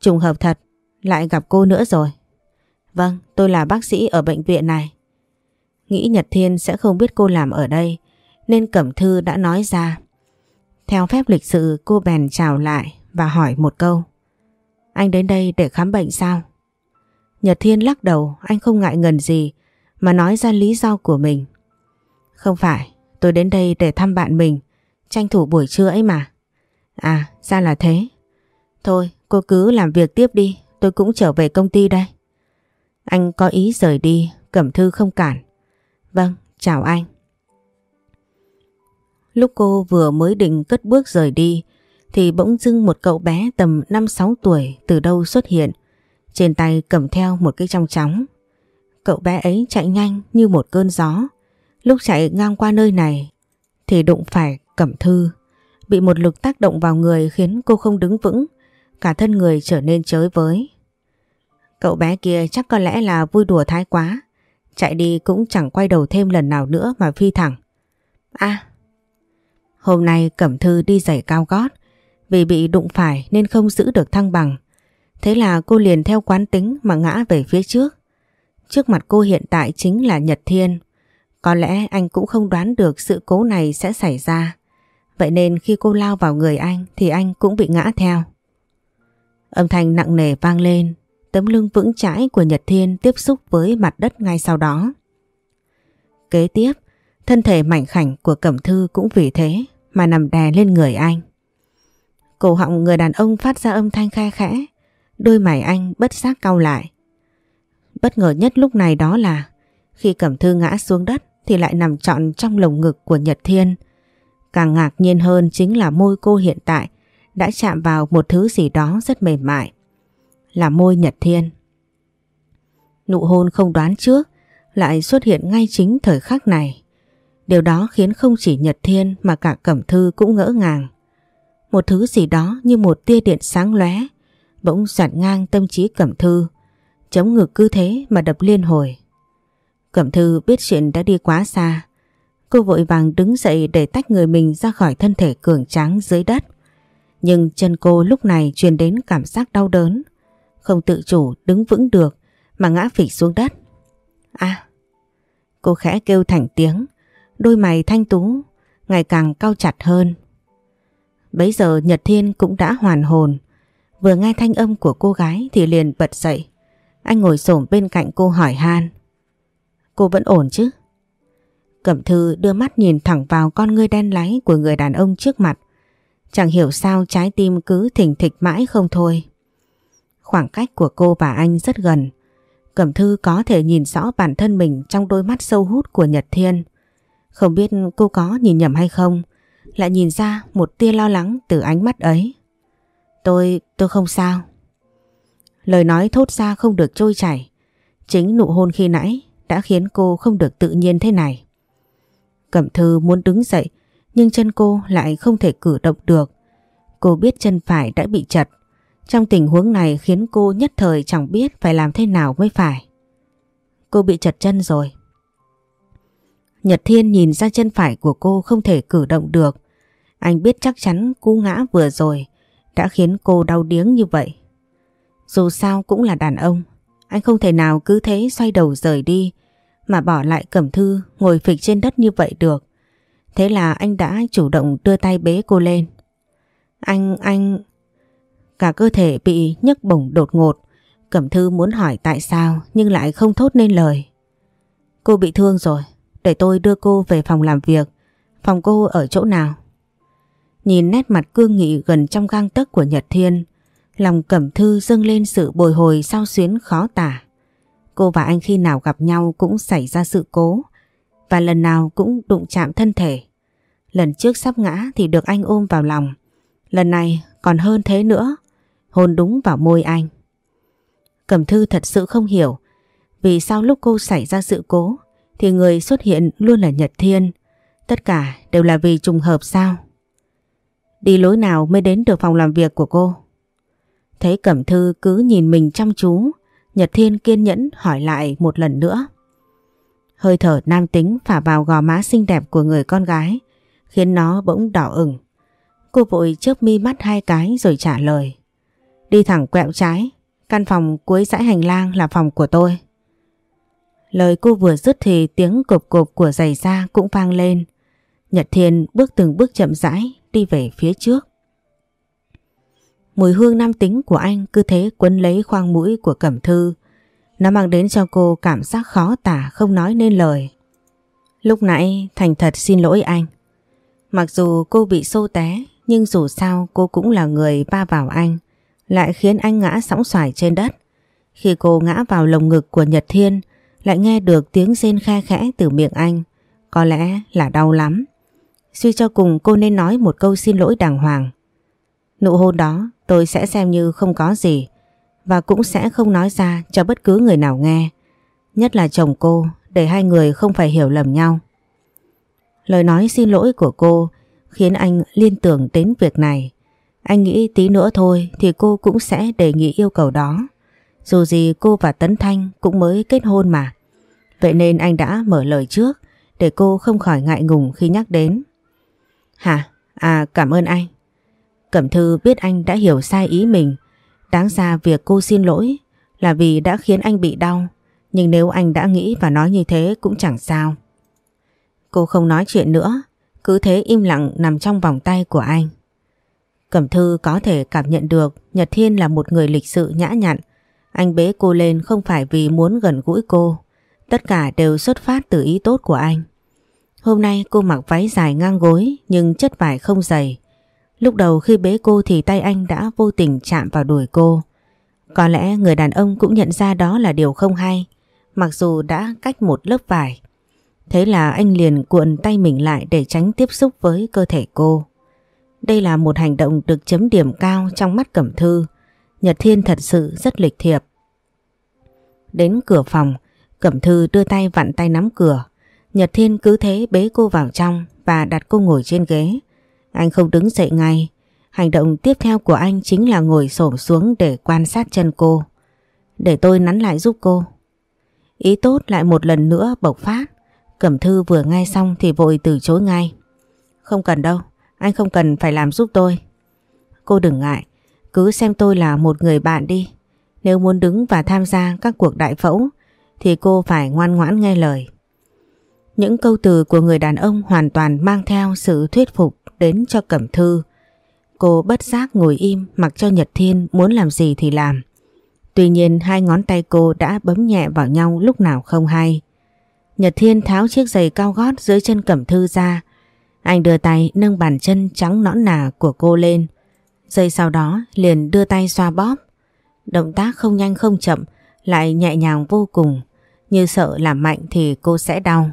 Trùng hợp thật, lại gặp cô nữa rồi. Vâng, tôi là bác sĩ ở bệnh viện này. Nghĩ Nhật Thiên sẽ không biết cô làm ở đây, nên Cẩm Thư đã nói ra. Theo phép lịch sự cô bèn chào lại và hỏi một câu. Anh đến đây để khám bệnh sao? Nhật Thiên lắc đầu, anh không ngại ngần gì mà nói ra lý do của mình. Không phải, tôi đến đây để thăm bạn mình, tranh thủ buổi trưa ấy mà. À, ra là thế. Thôi, cô cứ làm việc tiếp đi, tôi cũng trở về công ty đây. Anh có ý rời đi, Cẩm Thư không cản. Vâng, chào anh. Lúc cô vừa mới định cất bước rời đi thì bỗng dưng một cậu bé tầm 5-6 tuổi từ đâu xuất hiện. Trên tay cầm theo một cái trong chóng. Cậu bé ấy chạy nhanh như một cơn gió. Lúc chạy ngang qua nơi này thì đụng phải Cẩm Thư. Bị một lực tác động vào người khiến cô không đứng vững, cả thân người trở nên chới với. Cậu bé kia chắc có lẽ là vui đùa thái quá, chạy đi cũng chẳng quay đầu thêm lần nào nữa mà phi thẳng. À, hôm nay Cẩm Thư đi giày cao gót, vì bị đụng phải nên không giữ được thăng bằng. Thế là cô liền theo quán tính mà ngã về phía trước. Trước mặt cô hiện tại chính là Nhật Thiên. Có lẽ anh cũng không đoán được sự cố này sẽ xảy ra. Vậy nên khi cô lao vào người anh thì anh cũng bị ngã theo. Âm thanh nặng nề vang lên, tấm lưng vững chãi của Nhật Thiên tiếp xúc với mặt đất ngay sau đó. Kế tiếp, thân thể mảnh khảnh của Cẩm Thư cũng vì thế mà nằm đè lên người anh. Cổ họng người đàn ông phát ra âm thanh khe khẽ, đôi mày anh bất giác cau lại. Bất ngờ nhất lúc này đó là khi Cẩm Thư ngã xuống đất thì lại nằm trọn trong lồng ngực của Nhật Thiên. Càng ngạc nhiên hơn chính là môi cô hiện tại đã chạm vào một thứ gì đó rất mềm mại. Là môi Nhật Thiên. Nụ hôn không đoán trước lại xuất hiện ngay chính thời khắc này. Điều đó khiến không chỉ Nhật Thiên mà cả Cẩm Thư cũng ngỡ ngàng. Một thứ gì đó như một tia điện sáng lóe bỗng giặt ngang tâm trí Cẩm Thư, chống ngực cứ thế mà đập liên hồi. Cẩm Thư biết chuyện đã đi quá xa, cô vội vàng đứng dậy để tách người mình ra khỏi thân thể cường tráng dưới đất. Nhưng chân cô lúc này truyền đến cảm giác đau đớn, không tự chủ đứng vững được mà ngã phịch xuống đất. À, cô khẽ kêu thành tiếng, đôi mày thanh tú ngày càng cao chặt hơn. Bấy giờ Nhật Thiên cũng đã hoàn hồn, vừa nghe thanh âm của cô gái thì liền bật dậy. Anh ngồi xổm bên cạnh cô hỏi han. Cô vẫn ổn chứ? Cẩm Thư đưa mắt nhìn thẳng vào con ngươi đen láy của người đàn ông trước mặt. Chẳng hiểu sao trái tim cứ thỉnh thịch mãi không thôi. Khoảng cách của cô và anh rất gần. Cẩm Thư có thể nhìn rõ bản thân mình trong đôi mắt sâu hút của Nhật Thiên. Không biết cô có nhìn nhầm hay không, lại nhìn ra một tia lo lắng từ ánh mắt ấy. Tôi, tôi không sao. Lời nói thốt ra không được trôi chảy. Chính nụ hôn khi nãy đã khiến cô không được tự nhiên thế này. Cẩm Thư muốn đứng dậy nhưng chân cô lại không thể cử động được. Cô biết chân phải đã bị chật. Trong tình huống này khiến cô nhất thời chẳng biết phải làm thế nào mới phải. Cô bị chật chân rồi. Nhật Thiên nhìn ra chân phải của cô không thể cử động được. Anh biết chắc chắn cú ngã vừa rồi đã khiến cô đau điếng như vậy. Dù sao cũng là đàn ông, anh không thể nào cứ thế xoay đầu rời đi mà bỏ lại Cẩm Thư ngồi phịch trên đất như vậy được. Thế là anh đã chủ động đưa tay bế cô lên. Anh, anh... Cả cơ thể bị nhấc bổng đột ngột. Cẩm Thư muốn hỏi tại sao nhưng lại không thốt nên lời. Cô bị thương rồi, để tôi đưa cô về phòng làm việc. Phòng cô ở chỗ nào? Nhìn nét mặt cương nghị gần trong gang tấc của Nhật Thiên, lòng Cẩm Thư dâng lên sự bồi hồi sao xuyến khó tả. Cô và anh khi nào gặp nhau cũng xảy ra sự cố và lần nào cũng đụng chạm thân thể. Lần trước sắp ngã thì được anh ôm vào lòng. Lần này còn hơn thế nữa, hôn đúng vào môi anh. Cẩm Thư thật sự không hiểu vì sao lúc cô xảy ra sự cố thì người xuất hiện luôn là Nhật Thiên. Tất cả đều là vì trùng hợp sao? Đi lối nào mới đến được phòng làm việc của cô? Thấy Cẩm Thư cứ nhìn mình chăm chú, Nhật Thiên kiên nhẫn hỏi lại một lần nữa. Hơi thở nam tính phả vào gò má xinh đẹp của người con gái, khiến nó bỗng đỏ ửng. Cô vội chớp mi mắt hai cái rồi trả lời. Đi thẳng quẹo trái, căn phòng cuối dãy hành lang là phòng của tôi. Lời cô vừa dứt thì tiếng cộp cộp của giày da cũng vang lên. Nhật Thiên bước từng bước chậm rãi đi về phía trước. Mùi hương nam tính của anh cứ thế quấn lấy khoang mũi của Cẩm Thư. Nó mang đến cho cô cảm giác khó tả, không nói nên lời. Lúc nãy, thành thật xin lỗi anh. Mặc dù cô bị xô té, nhưng dù sao cô cũng là người ba vào anh, lại khiến anh ngã sóng xoài trên đất. Khi cô ngã vào lồng ngực của Nhật Thiên, lại nghe được tiếng rên khe khẽ từ miệng anh. Có lẽ là đau lắm. Suy cho cùng cô nên nói một câu xin lỗi đàng hoàng. Nụ hôn đó, tôi sẽ xem như không có gì, và cũng sẽ không nói ra cho bất cứ người nào nghe. Nhất là chồng cô, để hai người không phải hiểu lầm nhau. Lời nói xin lỗi của cô khiến anh liên tưởng đến việc này. Anh nghĩ tí nữa thôi thì cô cũng sẽ đề nghị yêu cầu đó. Dù gì cô và Tấn Thanh cũng mới kết hôn mà. Vậy nên anh đã mở lời trước để cô không khỏi ngại ngùng khi nhắc đến. Hả? À cảm ơn anh. Cẩm Thư biết anh đã hiểu sai ý mình. Đáng ra việc cô xin lỗi là vì đã khiến anh bị đau. Nhưng nếu anh đã nghĩ và nói như thế cũng chẳng sao. Cô không nói chuyện nữa, cứ thế im lặng nằm trong vòng tay của anh. Cẩm Thư có thể cảm nhận được Nhật Thiên là một người lịch sự nhã nhặn. Anh bế cô lên không phải vì muốn gần gũi cô. Tất cả đều xuất phát từ ý tốt của anh. Hôm nay cô mặc váy dài ngang gối nhưng chất vải không dày. Lúc đầu khi bế cô thì tay anh đã vô tình chạm vào đùi cô. Có lẽ người đàn ông cũng nhận ra đó là điều không hay, mặc dù đã cách một lớp vải. Thế là anh liền cuộn tay mình lại để tránh tiếp xúc với cơ thể cô. Đây là một hành động được chấm điểm cao trong mắt Cẩm Thư. Nhật Thiên thật sự rất lịch thiệp. Đến cửa phòng, Cẩm Thư đưa tay vặn tay nắm cửa. Nhật Thiên cứ thế bế cô vào trong và đặt cô ngồi trên ghế. Anh không đứng dậy ngay. Hành động tiếp theo của anh chính là ngồi xổm xuống để quan sát chân cô. Để tôi nắn lại giúp cô. Ý tốt lại một lần nữa bộc phát. Cẩm Thư vừa nghe xong thì vội từ chối ngay. Không cần đâu, anh không cần phải làm giúp tôi. Cô đừng ngại, cứ xem tôi là một người bạn đi. Nếu muốn đứng và tham gia các cuộc đại phẫu thì cô phải ngoan ngoãn nghe lời. Những câu từ của người đàn ông hoàn toàn mang theo sự thuyết phục đến cho Cẩm Thư. Cô bất giác ngồi im, mặc cho Nhật Thiên muốn làm gì thì làm. Tuy nhiên, hai ngón tay cô đã bấm nhẹ vào nhau lúc nào không hay. Nhật Thiên tháo chiếc giày cao gót dưới chân Cẩm Thư ra. Anh đưa tay nâng bàn chân trắng nõn nà của cô lên. Giây sau đó, liền đưa tay xoa bóp. Động tác không nhanh không chậm, lại nhẹ nhàng vô cùng. Như sợ làm mạnh thì cô sẽ đau.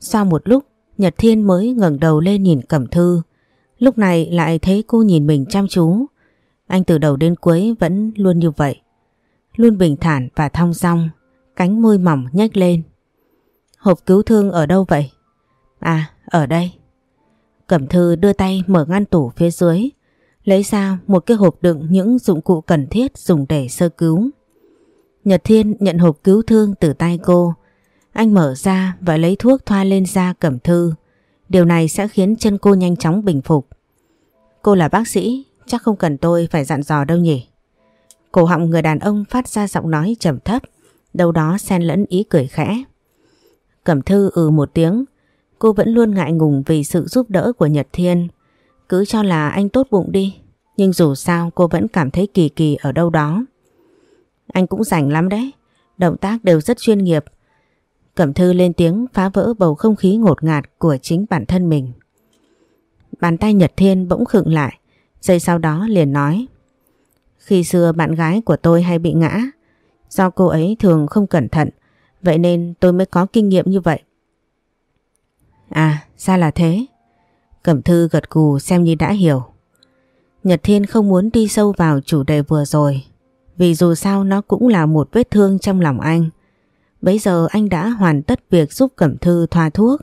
Sau một lúc Nhật Thiên mới ngẩng đầu lên nhìn Cẩm Thư. Lúc này lại thấy cô nhìn mình chăm chú. Anh từ đầu đến cuối vẫn luôn như vậy. Luôn bình thản và thong dong, cánh môi mỏng nhếch lên. Hộp cứu thương ở đâu vậy? À, ở đây. Cẩm Thư đưa tay mở ngăn tủ phía dưới, lấy ra một cái hộp đựng những dụng cụ cần thiết dùng để sơ cứu. Nhật Thiên nhận hộp cứu thương từ tay cô. Anh mở ra và lấy thuốc thoa lên da Cẩm Thư. Điều này sẽ khiến chân cô nhanh chóng bình phục. Cô là bác sĩ, chắc không cần tôi phải dặn dò đâu nhỉ. Cổ họng người đàn ông phát ra giọng nói trầm thấp, đâu đó xen lẫn ý cười khẽ. Cẩm Thư ừ một tiếng, cô vẫn luôn ngại ngùng vì sự giúp đỡ của Nhật Thiên. Cứ cho là anh tốt bụng đi, nhưng dù sao cô vẫn cảm thấy kỳ kỳ ở đâu đó. Anh cũng rảnh lắm đấy, động tác đều rất chuyên nghiệp. Cẩm Thư lên tiếng phá vỡ bầu không khí ngột ngạt của chính bản thân mình. Bàn tay Nhật Thiên bỗng khựng lại, giây sau đó liền nói. Khi xưa bạn gái của tôi hay bị ngã, do cô ấy thường không cẩn thận, vậy nên tôi mới có kinh nghiệm như vậy. À, ra là thế. Cẩm Thư gật cù xem như đã hiểu. Nhật Thiên không muốn đi sâu vào chủ đề vừa rồi, vì dù sao nó cũng là một vết thương trong lòng anh. Bây giờ anh đã hoàn tất việc giúp Cẩm Thư thoa thuốc,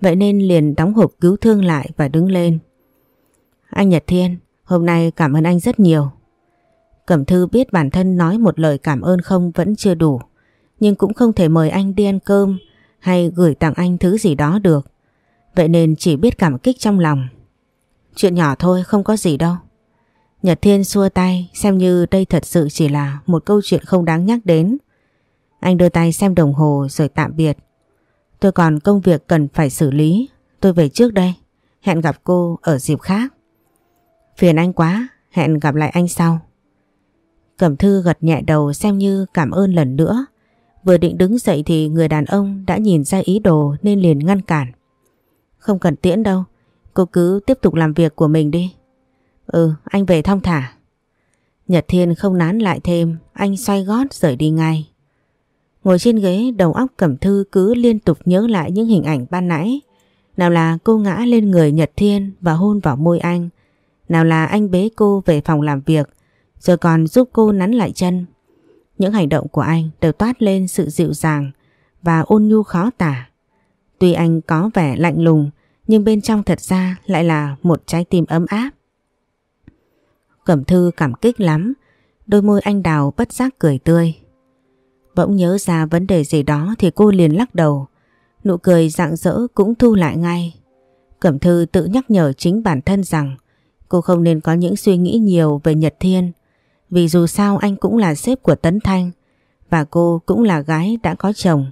vậy nên liền đóng hộp cứu thương lại và đứng lên. Anh Nhật Thiên, hôm nay cảm ơn anh rất nhiều. Cẩm Thư biết bản thân nói một lời cảm ơn không vẫn chưa đủ, nhưng cũng không thể mời anh đi ăn cơm hay gửi tặng anh thứ gì đó được. Vậy nên chỉ biết cảm kích trong lòng. Chuyện nhỏ thôi không có gì đâu. Nhật Thiên xua tay xem như đây thật sự chỉ là một câu chuyện không đáng nhắc đến. Anh đưa tay xem đồng hồ rồi tạm biệt. Tôi còn công việc cần phải xử lý. Tôi về trước đây. Hẹn gặp cô ở dịp khác. Phiền anh quá. Hẹn gặp lại anh sau. Cẩm Thư gật nhẹ đầu xem như cảm ơn lần nữa. Vừa định đứng dậy thì người đàn ông đã nhìn ra ý đồ nên liền ngăn cản. Không cần tiễn đâu. Cô cứ tiếp tục làm việc của mình đi. Ừ, anh về thong thả. Nhật Thiên không nán lại thêm, anh xoay gót rời đi ngay. Ngồi trên ghế đầu óc Cẩm Thư cứ liên tục nhớ lại những hình ảnh ban nãy. Nào là cô ngã lên người Nhật Thiên và hôn vào môi anh. Nào là anh bế cô về phòng làm việc rồi còn giúp cô nắn lại chân. Những hành động của anh đều toát lên sự dịu dàng và ôn nhu khó tả. Tuy anh có vẻ lạnh lùng nhưng bên trong thật ra lại là một trái tim ấm áp. Cẩm Thư cảm kích lắm, đôi môi anh đào bất giác cười tươi. Bỗng nhớ ra vấn đề gì đó thì cô liền lắc đầu. Nụ cười rạng rỡ cũng thu lại ngay. Cẩm Thư tự nhắc nhở chính bản thân rằng, cô không nên có những suy nghĩ nhiều về Nhật Thiên. Vì dù sao anh cũng là sếp của Tấn Thanh, và cô cũng là gái đã có chồng.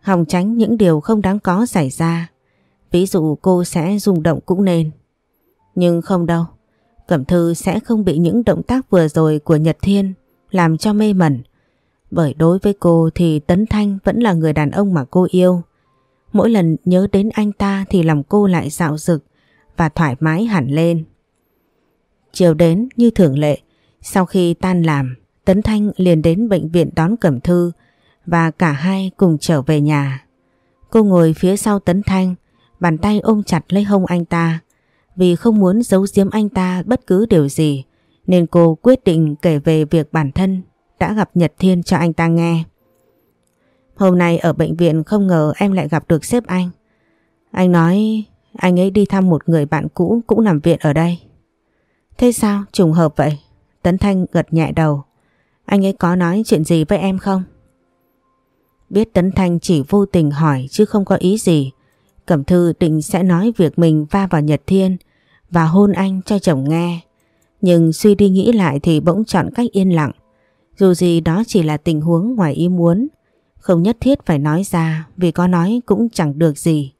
Hòng tránh những điều không đáng có xảy ra. Ví dụ cô sẽ rung động cũng nên. Nhưng không đâu. Cẩm Thư sẽ không bị những động tác vừa rồi của Nhật Thiên làm cho mê mẩn. Bởi đối với cô thì Tấn Thanh vẫn là người đàn ông mà cô yêu. Mỗi lần nhớ đến anh ta thì lòng cô lại dạo dực và thoải mái hẳn lên. Chiều đến như thường lệ, sau khi tan làm, Tấn Thanh liền đến bệnh viện đón Cẩm Thư và cả hai cùng trở về nhà. Cô ngồi phía sau Tấn Thanh, bàn tay ôm chặt lấy hông anh ta. Vì không muốn giấu giếm anh ta bất cứ điều gì, nên cô quyết định kể về việc bản thân đã gặp Nhật Thiên cho anh ta nghe. Hôm nay ở bệnh viện không ngờ em lại gặp được sếp anh. Anh nói anh ấy đi thăm một người bạn cũ cũng nằm viện ở đây. Thế sao? Trùng hợp vậy? Tấn Thanh gật nhẹ đầu. Anh ấy có nói chuyện gì với em không? Biết Tấn Thanh chỉ vô tình hỏi chứ không có ý gì. Cẩm Thư định sẽ nói việc mình va vào Nhật Thiên và hôn anh cho chồng nghe. Nhưng suy đi nghĩ lại thì bỗng chọn cách yên lặng. Dù gì đó chỉ là tình huống ngoài ý muốn. Không nhất thiết phải nói ra vì có nói cũng chẳng được gì.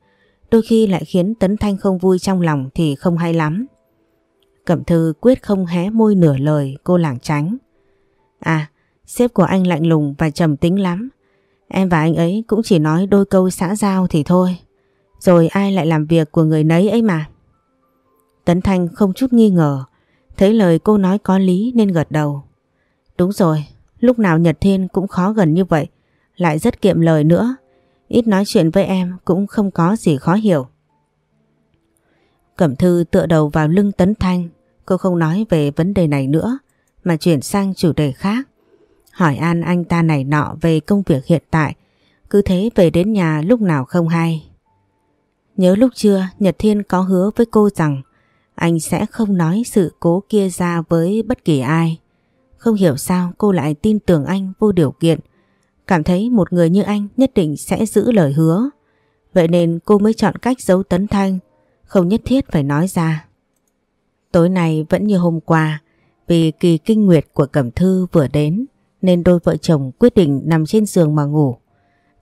Đôi khi lại khiến Tấn Thanh không vui trong lòng thì không hay lắm. Cẩm Thư quyết không hé môi nửa lời cô lảng tránh. À, sếp của anh lạnh lùng và trầm tính lắm. Em và anh ấy cũng chỉ nói đôi câu xã giao thì thôi. Rồi ai lại làm việc của người nấy ấy mà. Tấn Thanh không chút nghi ngờ. Thấy lời cô nói có lý nên gật đầu. Đúng rồi, lúc nào Nhật Thiên cũng khó gần như vậy. Lại rất kiệm lời nữa. Ít nói chuyện với em cũng không có gì khó hiểu. Cẩm Thư tựa đầu vào lưng Tấn Thanh. Cô không nói về vấn đề này nữa mà chuyển sang chủ đề khác. Hỏi an anh ta này nọ về công việc hiện tại. Cứ thế về đến nhà lúc nào không hay. Nhớ lúc trưa Nhật Thiên có hứa với cô rằng anh sẽ không nói sự cố kia ra với bất kỳ ai. Không hiểu sao cô lại tin tưởng anh vô điều kiện. Cảm thấy một người như anh nhất định sẽ giữ lời hứa. Vậy nên cô mới chọn cách giấu Tấn Thanh, không nhất thiết phải nói ra. Tối nay vẫn như hôm qua, vì kỳ kinh nguyệt của Cẩm Thư vừa đến, nên đôi vợ chồng quyết định nằm trên giường mà ngủ.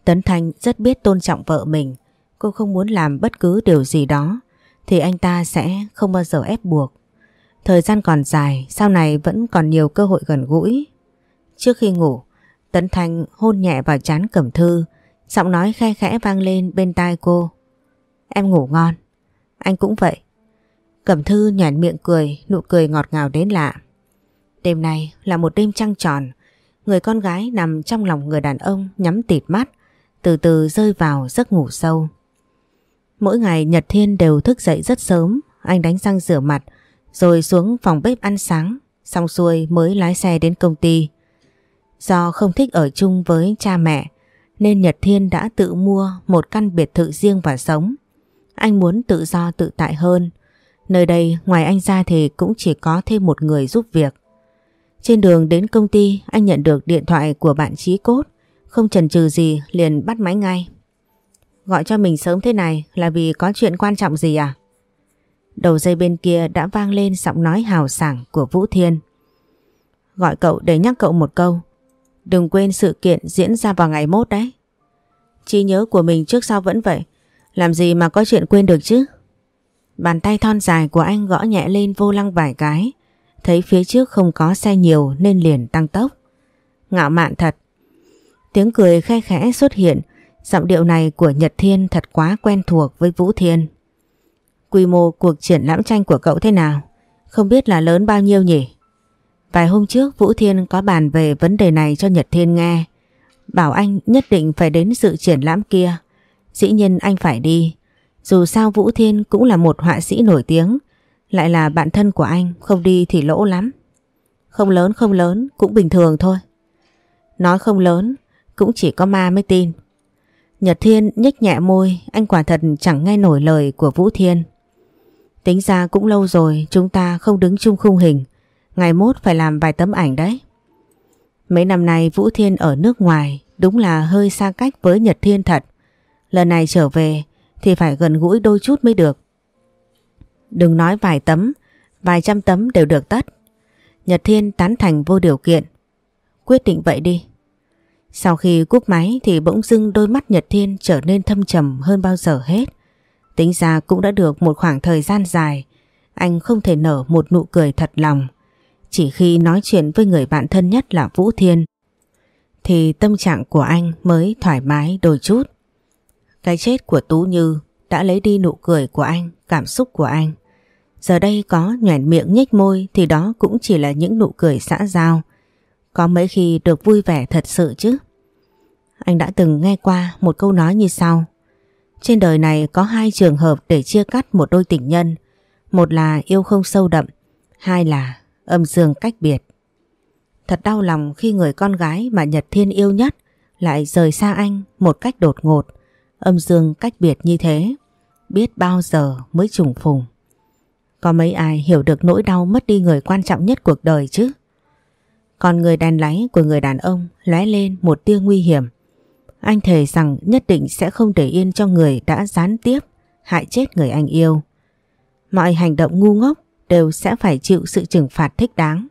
Tấn Thanh rất biết tôn trọng vợ mình, cô không muốn làm bất cứ điều gì đó, thì anh ta sẽ không bao giờ ép buộc. Thời gian còn dài, sau này vẫn còn nhiều cơ hội gần gũi. Trước khi ngủ, Tấn Thanh hôn nhẹ vào chán Cẩm Thư, giọng nói khe khẽ vang lên bên tai cô. Em ngủ ngon. Anh cũng vậy. Cẩm Thư nhàn miệng cười, nụ cười ngọt ngào đến lạ. Đêm nay là một đêm trăng tròn, người con gái nằm trong lòng người đàn ông nhắm tịt mắt, từ từ rơi vào giấc ngủ sâu. Mỗi ngày Nhật Thiên đều thức dậy rất sớm, anh đánh răng rửa mặt, rồi xuống phòng bếp ăn sáng, xong xuôi mới lái xe đến công ty. Do không thích ở chung với cha mẹ, nên Nhật Thiên đã tự mua một căn biệt thự riêng và sống. Anh muốn tự do tự tại hơn. Nơi đây ngoài anh ra thì cũng chỉ có thêm một người giúp việc. Trên đường đến công ty anh nhận được điện thoại của bạn chí cốt. Không chần chừ gì liền bắt máy ngay. Gọi cho mình sớm thế này là vì có chuyện quan trọng gì à? Đầu dây bên kia đã vang lên giọng nói hào sảng của Vũ Thiên. Gọi cậu để nhắc cậu một câu. Đừng quên sự kiện diễn ra vào ngày mốt đấy. Trí nhớ của mình trước sau vẫn vậy. Làm gì mà có chuyện quên được chứ? Bàn tay thon dài của anh gõ nhẹ lên vô lăng vài cái. Thấy phía trước không có xe nhiều nên liền tăng tốc. Ngạo mạn thật. Tiếng cười khe khẽ xuất hiện. Giọng điệu này của Nhật Thiên thật quá quen thuộc với Vũ Thiên. Quy mô cuộc triển lãm tranh của cậu thế nào? Không biết là lớn bao nhiêu nhỉ? Vài hôm trước Vũ Thiên có bàn về vấn đề này cho Nhật Thiên nghe. Bảo anh nhất định phải đến sự triển lãm kia. Dĩ nhiên anh phải đi. Dù sao Vũ Thiên cũng là một họa sĩ nổi tiếng. Lại là bạn thân của anh, không đi thì lỗ lắm. Không lớn không lớn, cũng bình thường thôi. Nói không lớn, cũng chỉ có ma mới tin. Nhật Thiên nhếch nhẹ môi, anh quả thật chẳng nghe nổi lời của Vũ Thiên. Tính ra cũng lâu rồi chúng ta không đứng chung khung hình, ngày mốt phải làm vài tấm ảnh đấy. Mấy năm nay Vũ Thiên ở nước ngoài đúng là hơi xa cách với Nhật Thiên thật. Lần này trở về thì phải gần gũi đôi chút mới được. Đừng nói vài tấm, vài trăm tấm đều được tất. Nhật Thiên tán thành vô điều kiện. Quyết định vậy đi. Sau khi cúp máy thì bỗng dưng đôi mắt Nhật Thiên trở nên thâm trầm hơn bao giờ hết. Tính ra cũng đã được một khoảng thời gian dài, anh không thể nở một nụ cười thật lòng. Chỉ khi nói chuyện với người bạn thân nhất là Vũ Thiên, thì tâm trạng của anh mới thoải mái đôi chút. Cái chết của Tú Như đã lấy đi nụ cười của anh, cảm xúc của anh. Giờ đây có nhoẻn miệng nhếch môi thì đó cũng chỉ là những nụ cười xã giao. Có mấy khi được vui vẻ thật sự chứ. Anh đã từng nghe qua một câu nói như sau. Trên đời này có hai trường hợp để chia cắt một đôi tình nhân. Một là yêu không sâu đậm, hai là âm dương cách biệt. Thật đau lòng khi người con gái mà Nhật Thiên yêu nhất lại rời xa anh một cách đột ngột, âm dương cách biệt như thế. Biết bao giờ mới trùng phùng. Có mấy ai hiểu được nỗi đau mất đi người quan trọng nhất cuộc đời chứ? Còn người đàn láy của người đàn ông lóe lên một tia nguy hiểm. Anh thề rằng nhất định sẽ không để yên cho người đã gián tiếp hại chết người anh yêu. Mọi hành động ngu ngốc đều sẽ phải chịu sự trừng phạt thích đáng.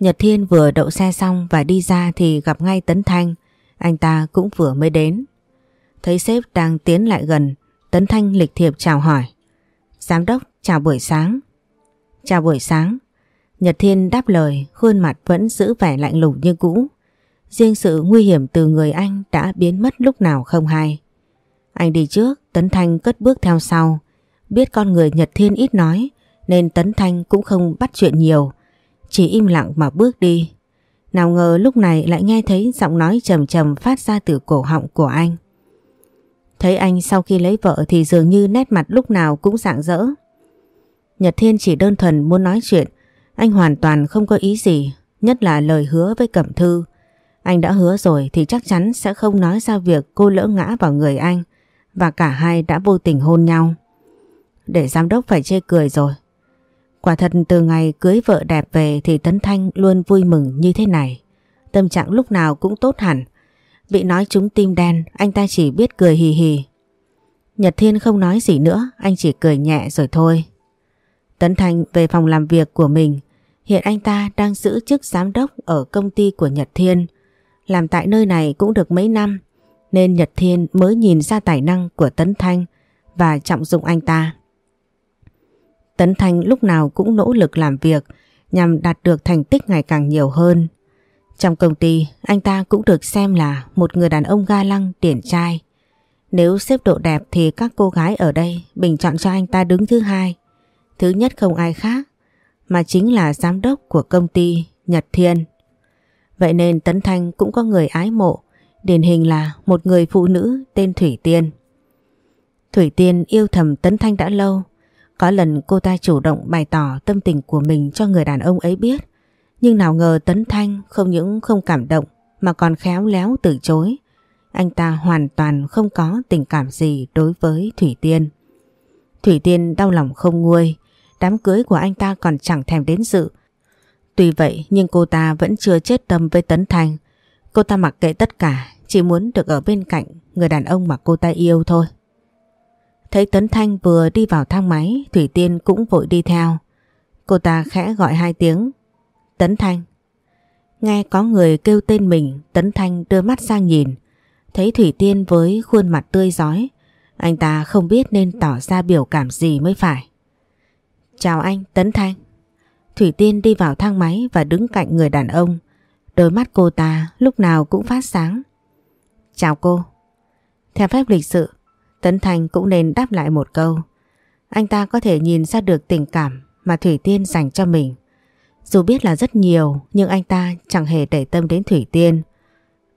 Nhật Thiên vừa đậu xe xong và đi ra thì gặp ngay Tấn Thanh, anh ta cũng vừa mới đến. Thấy sếp đang tiến lại gần, Tấn Thanh lịch thiệp chào hỏi. Giám đốc, chào buổi sáng. Chào buổi sáng. Nhật Thiên đáp lời, khuôn mặt vẫn giữ vẻ lạnh lùng như cũ. Riêng sự nguy hiểm từ người anh đã biến mất lúc nào không hay. Anh đi trước, Tấn Thanh cất bước theo sau. Biết con người Nhật Thiên ít nói nên Tấn Thanh cũng không bắt chuyện nhiều. Chỉ im lặng mà bước đi. Nào ngờ lúc này lại nghe thấy giọng nói trầm trầm phát ra từ cổ họng của anh. Thấy anh sau khi lấy vợ thì dường như nét mặt lúc nào cũng rạng rỡ. Nhật Thiên chỉ đơn thuần muốn nói chuyện, anh hoàn toàn không có ý gì, nhất là lời hứa với Cẩm Thư. Anh đã hứa rồi thì chắc chắn sẽ không nói ra việc cô lỡ ngã vào người anh và cả hai đã vô tình hôn nhau. Để giám đốc phải chê cười rồi. Quả thật từ ngày cưới vợ đẹp về thì Tấn Thanh luôn vui mừng như thế này. Tâm trạng lúc nào cũng tốt hẳn. Bị nói trúng tim đen, anh ta chỉ biết cười hì hì. Nhật Thiên không nói gì nữa, anh chỉ cười nhẹ rồi thôi. Tấn Thanh về phòng làm việc của mình. Hiện anh ta đang giữ chức giám đốc ở công ty của Nhật Thiên. Làm tại nơi này cũng được mấy năm, nên Nhật Thiên mới nhìn ra tài năng của Tấn Thanh và trọng dụng anh ta. Tấn Thanh lúc nào cũng nỗ lực làm việc nhằm đạt được thành tích ngày càng nhiều hơn. Trong công ty, anh ta cũng được xem là một người đàn ông ga lăng điển trai. Nếu xếp độ đẹp thì các cô gái ở đây bình chọn cho anh ta đứng thứ hai. Thứ nhất không ai khác, mà chính là giám đốc của công ty Nhật Thiên. Vậy nên Tấn Thanh cũng có người ái mộ, điển hình là một người phụ nữ tên Thủy Tiên. Thủy Tiên yêu thầm Tấn Thanh đã lâu, có lần cô ta chủ động bày tỏ tâm tình của mình cho người đàn ông ấy biết. Nhưng nào ngờ Tấn Thanh không những không cảm động mà còn khéo léo từ chối. Anh ta hoàn toàn không có tình cảm gì đối với Thủy Tiên. Thủy Tiên đau lòng không nguôi, đám cưới của anh ta còn chẳng thèm đến dự. Tuy vậy nhưng cô ta vẫn chưa chết tâm với Tấn thành Cô ta mặc kệ tất cả, chỉ muốn được ở bên cạnh người đàn ông mà cô ta yêu thôi. Thấy Tấn Thanh vừa đi vào thang máy, Thủy Tiên cũng vội đi theo. Cô ta khẽ gọi hai tiếng. Tấn Thanh. Nghe có người kêu tên mình, Tấn Thanh đưa mắt sang nhìn. Thấy Thủy Tiên với khuôn mặt tươi giói, anh ta không biết nên tỏ ra biểu cảm gì mới phải. Chào anh, Tấn Thanh. Thủy Tiên đi vào thang máy và đứng cạnh người đàn ông. Đôi mắt cô ta lúc nào cũng phát sáng. Chào cô. Theo phép lịch sự, Tấn Thành cũng nên đáp lại một câu. Anh ta có thể nhìn ra được tình cảm mà Thủy Tiên dành cho mình. Dù biết là rất nhiều nhưng anh ta chẳng hề để tâm đến Thủy Tiên.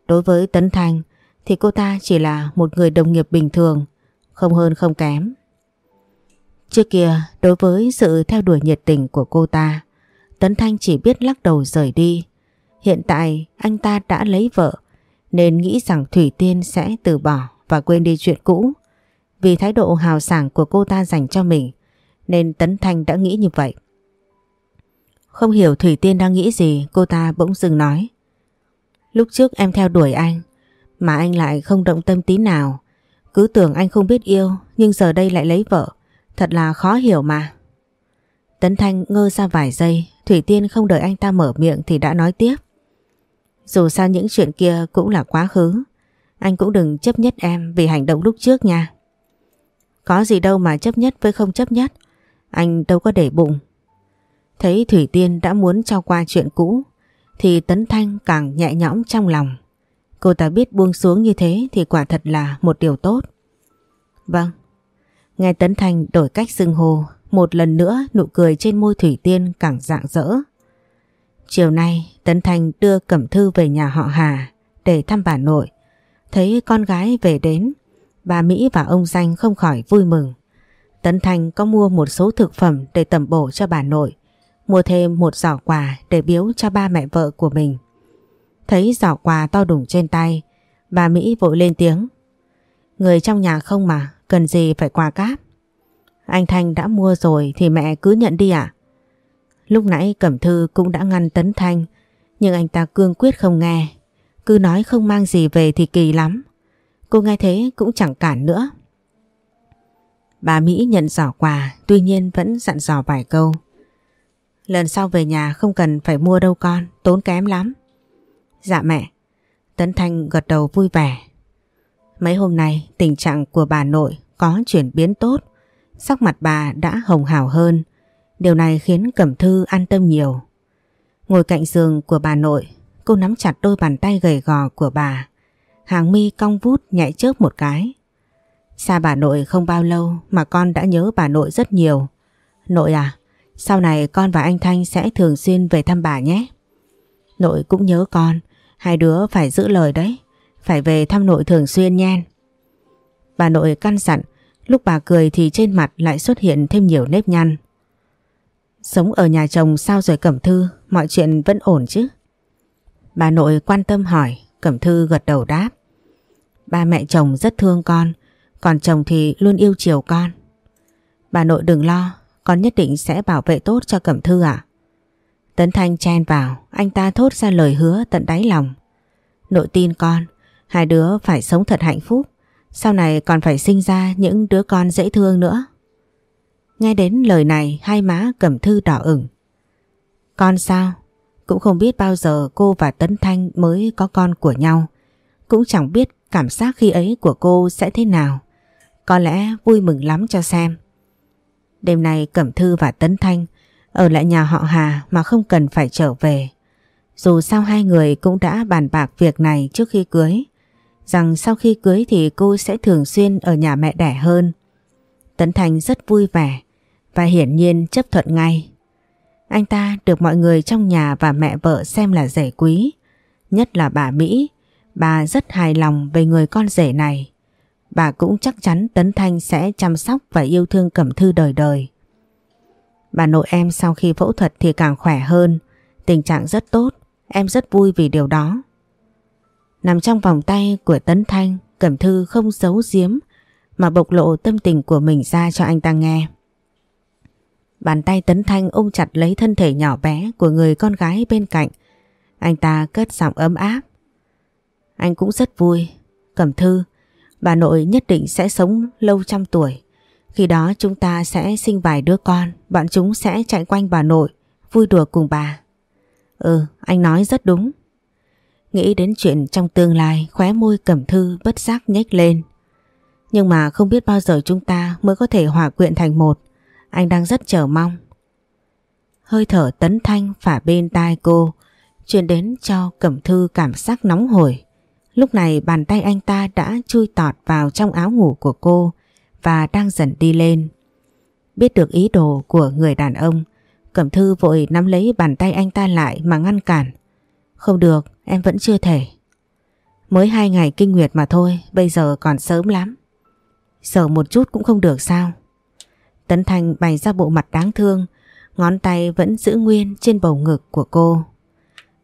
Đối với Tấn Thành thì cô ta chỉ là một người đồng nghiệp bình thường, không hơn không kém. Trước kia, đối với sự theo đuổi nhiệt tình của cô ta, Tấn Thanh chỉ biết lắc đầu rời đi. Hiện tại anh ta đã lấy vợ, nên nghĩ rằng Thủy Tiên sẽ từ bỏ và quên đi chuyện cũ. Vì thái độ hào sảng của cô ta dành cho mình nên Tấn Thanh đã nghĩ như vậy. Không hiểu Thủy Tiên đang nghĩ gì cô ta bỗng dừng nói. Lúc trước em theo đuổi anh mà anh lại không động tâm tí nào. Cứ tưởng anh không biết yêu nhưng giờ đây lại lấy vợ. Thật là khó hiểu mà. Tấn Thanh ngơ ra vài giây Thủy Tiên không đợi anh ta mở miệng thì đã nói tiếp. Dù sao những chuyện kia cũng là quá khứ. Anh cũng đừng chấp nhất em vì hành động lúc trước nha. Có gì đâu mà chấp nhất với không chấp nhất. Anh đâu có để bụng. Thấy Thủy Tiên đã muốn cho qua chuyện cũ thì Tấn Thanh càng nhẹ nhõm trong lòng. Cô ta biết buông xuống như thế thì quả thật là một điều tốt. Vâng. Nghe Tấn Thanh đổi cách xưng hô, một lần nữa nụ cười trên môi Thủy Tiên càng rạng rỡ. Chiều nay Tấn thành đưa Cẩm Thư về nhà họ Hà để thăm bà nội. Thấy con gái về đến, bà Mỹ và ông Danh không khỏi vui mừng. Tấn thành có mua một số thực phẩm để tẩm bổ cho bà nội, mua thêm một giỏ quà để biếu cho ba mẹ vợ của mình. Thấy giỏ quà to đủng trên tay, bà Mỹ vội lên tiếng. Người trong nhà không mà, cần gì phải quà cáp. Anh Thanh đã mua rồi thì mẹ cứ nhận đi ạ. Lúc nãy Cẩm Thư cũng đã ngăn Tấn Thanh, nhưng anh ta cương quyết không nghe. Cứ nói không mang gì về thì kỳ lắm. Cô nghe thế cũng chẳng cản nữa. Bà Mỹ nhận giỏ quà, tuy nhiên vẫn dặn dò vài câu. Lần sau về nhà không cần phải mua đâu con, tốn kém lắm. Dạ mẹ. Tấn Thanh gật đầu vui vẻ. Mấy hôm nay tình trạng của bà nội có chuyển biến tốt. Sắc mặt bà đã hồng hào hơn. Điều này khiến Cẩm Thư an tâm nhiều. Ngồi cạnh giường của bà nội, cô nắm chặt đôi bàn tay gầy gò của bà. Hàng mi cong vút nhạy chớp một cái. Xa bà nội không bao lâu mà con đã nhớ bà nội rất nhiều. Nội à, sau này con và anh Thanh sẽ thường xuyên về thăm bà nhé. Nội cũng nhớ con, hai đứa phải giữ lời đấy, phải về thăm nội thường xuyên nhen. Bà nội căn dặn, lúc bà cười thì trên mặt lại xuất hiện thêm nhiều nếp nhăn. Sống ở nhà chồng sao rồi Cẩm Thư, mọi chuyện vẫn ổn chứ? Bà nội quan tâm hỏi, Cẩm Thư gật đầu đáp. Ba mẹ chồng rất thương con, còn chồng thì luôn yêu chiều con. Bà nội đừng lo, con nhất định sẽ bảo vệ tốt cho Cẩm Thư ạ. Tấn Thanh chen vào, anh ta thốt ra lời hứa tận đáy lòng. Nội tin con, hai đứa phải sống thật hạnh phúc, sau này còn phải sinh ra những đứa con dễ thương nữa. Nghe đến lời này, hai má Cẩm Thư đỏ ửng. Con sao? Cũng không biết bao giờ cô và Tấn Thanh mới có con của nhau. Cũng chẳng biết cảm giác khi ấy của cô sẽ thế nào. Có lẽ vui mừng lắm cho xem. Đêm nay Cẩm Thư và Tấn Thanh ở lại nhà họ Hà mà không cần phải trở về. Dù sao hai người cũng đã bàn bạc việc này trước khi cưới. Rằng sau khi cưới thì cô sẽ thường xuyên ở nhà mẹ đẻ hơn. Tấn Thành rất vui vẻ và hiển nhiên chấp thuận ngay. Anh ta được mọi người trong nhà và mẹ vợ xem là rể quý. Nhất là bà Mỹ, bà rất hài lòng về người con rể này. Bà cũng chắc chắn Tấn Thanh sẽ chăm sóc và yêu thương Cẩm Thư đời đời. Bà nội em sau khi phẫu thuật thì càng khỏe hơn, tình trạng rất tốt, em rất vui vì điều đó. Nằm trong vòng tay của Tấn Thanh, Cẩm Thư không giấu giếm mà bộc lộ tâm tình của mình ra cho anh ta nghe. Bàn tay Tấn Thanh ôm chặt lấy thân thể nhỏ bé của người con gái bên cạnh. Anh ta cất giọng ấm áp. Anh cũng rất vui. Cẩm Thư, bà nội nhất định sẽ sống lâu trăm tuổi. Khi đó chúng ta sẽ sinh vài đứa con, bọn chúng sẽ chạy quanh bà nội, vui đùa cùng bà. Ừ, anh nói rất đúng. Nghĩ đến chuyện trong tương lai, khóe môi Cẩm Thư bất giác nhếch lên. Nhưng mà không biết bao giờ chúng ta mới có thể hòa quyện thành một. Anh đang rất chờ mong. Hơi thở tấn thanh phả bên tai cô, truyền đến cho Cẩm Thư cảm giác nóng hổi. Lúc này bàn tay anh ta đã chui tọt vào trong áo ngủ của cô và đang dần đi lên. Biết được ý đồ của người đàn ông, Cẩm Thư vội nắm lấy bàn tay anh ta lại mà ngăn cản. Không được, em vẫn chưa thể. Mới hai ngày kinh nguyệt mà thôi, bây giờ còn sớm lắm. Sợ một chút cũng không được sao? Tấn Thành bày ra bộ mặt đáng thương, ngón tay vẫn giữ nguyên trên bầu ngực của cô.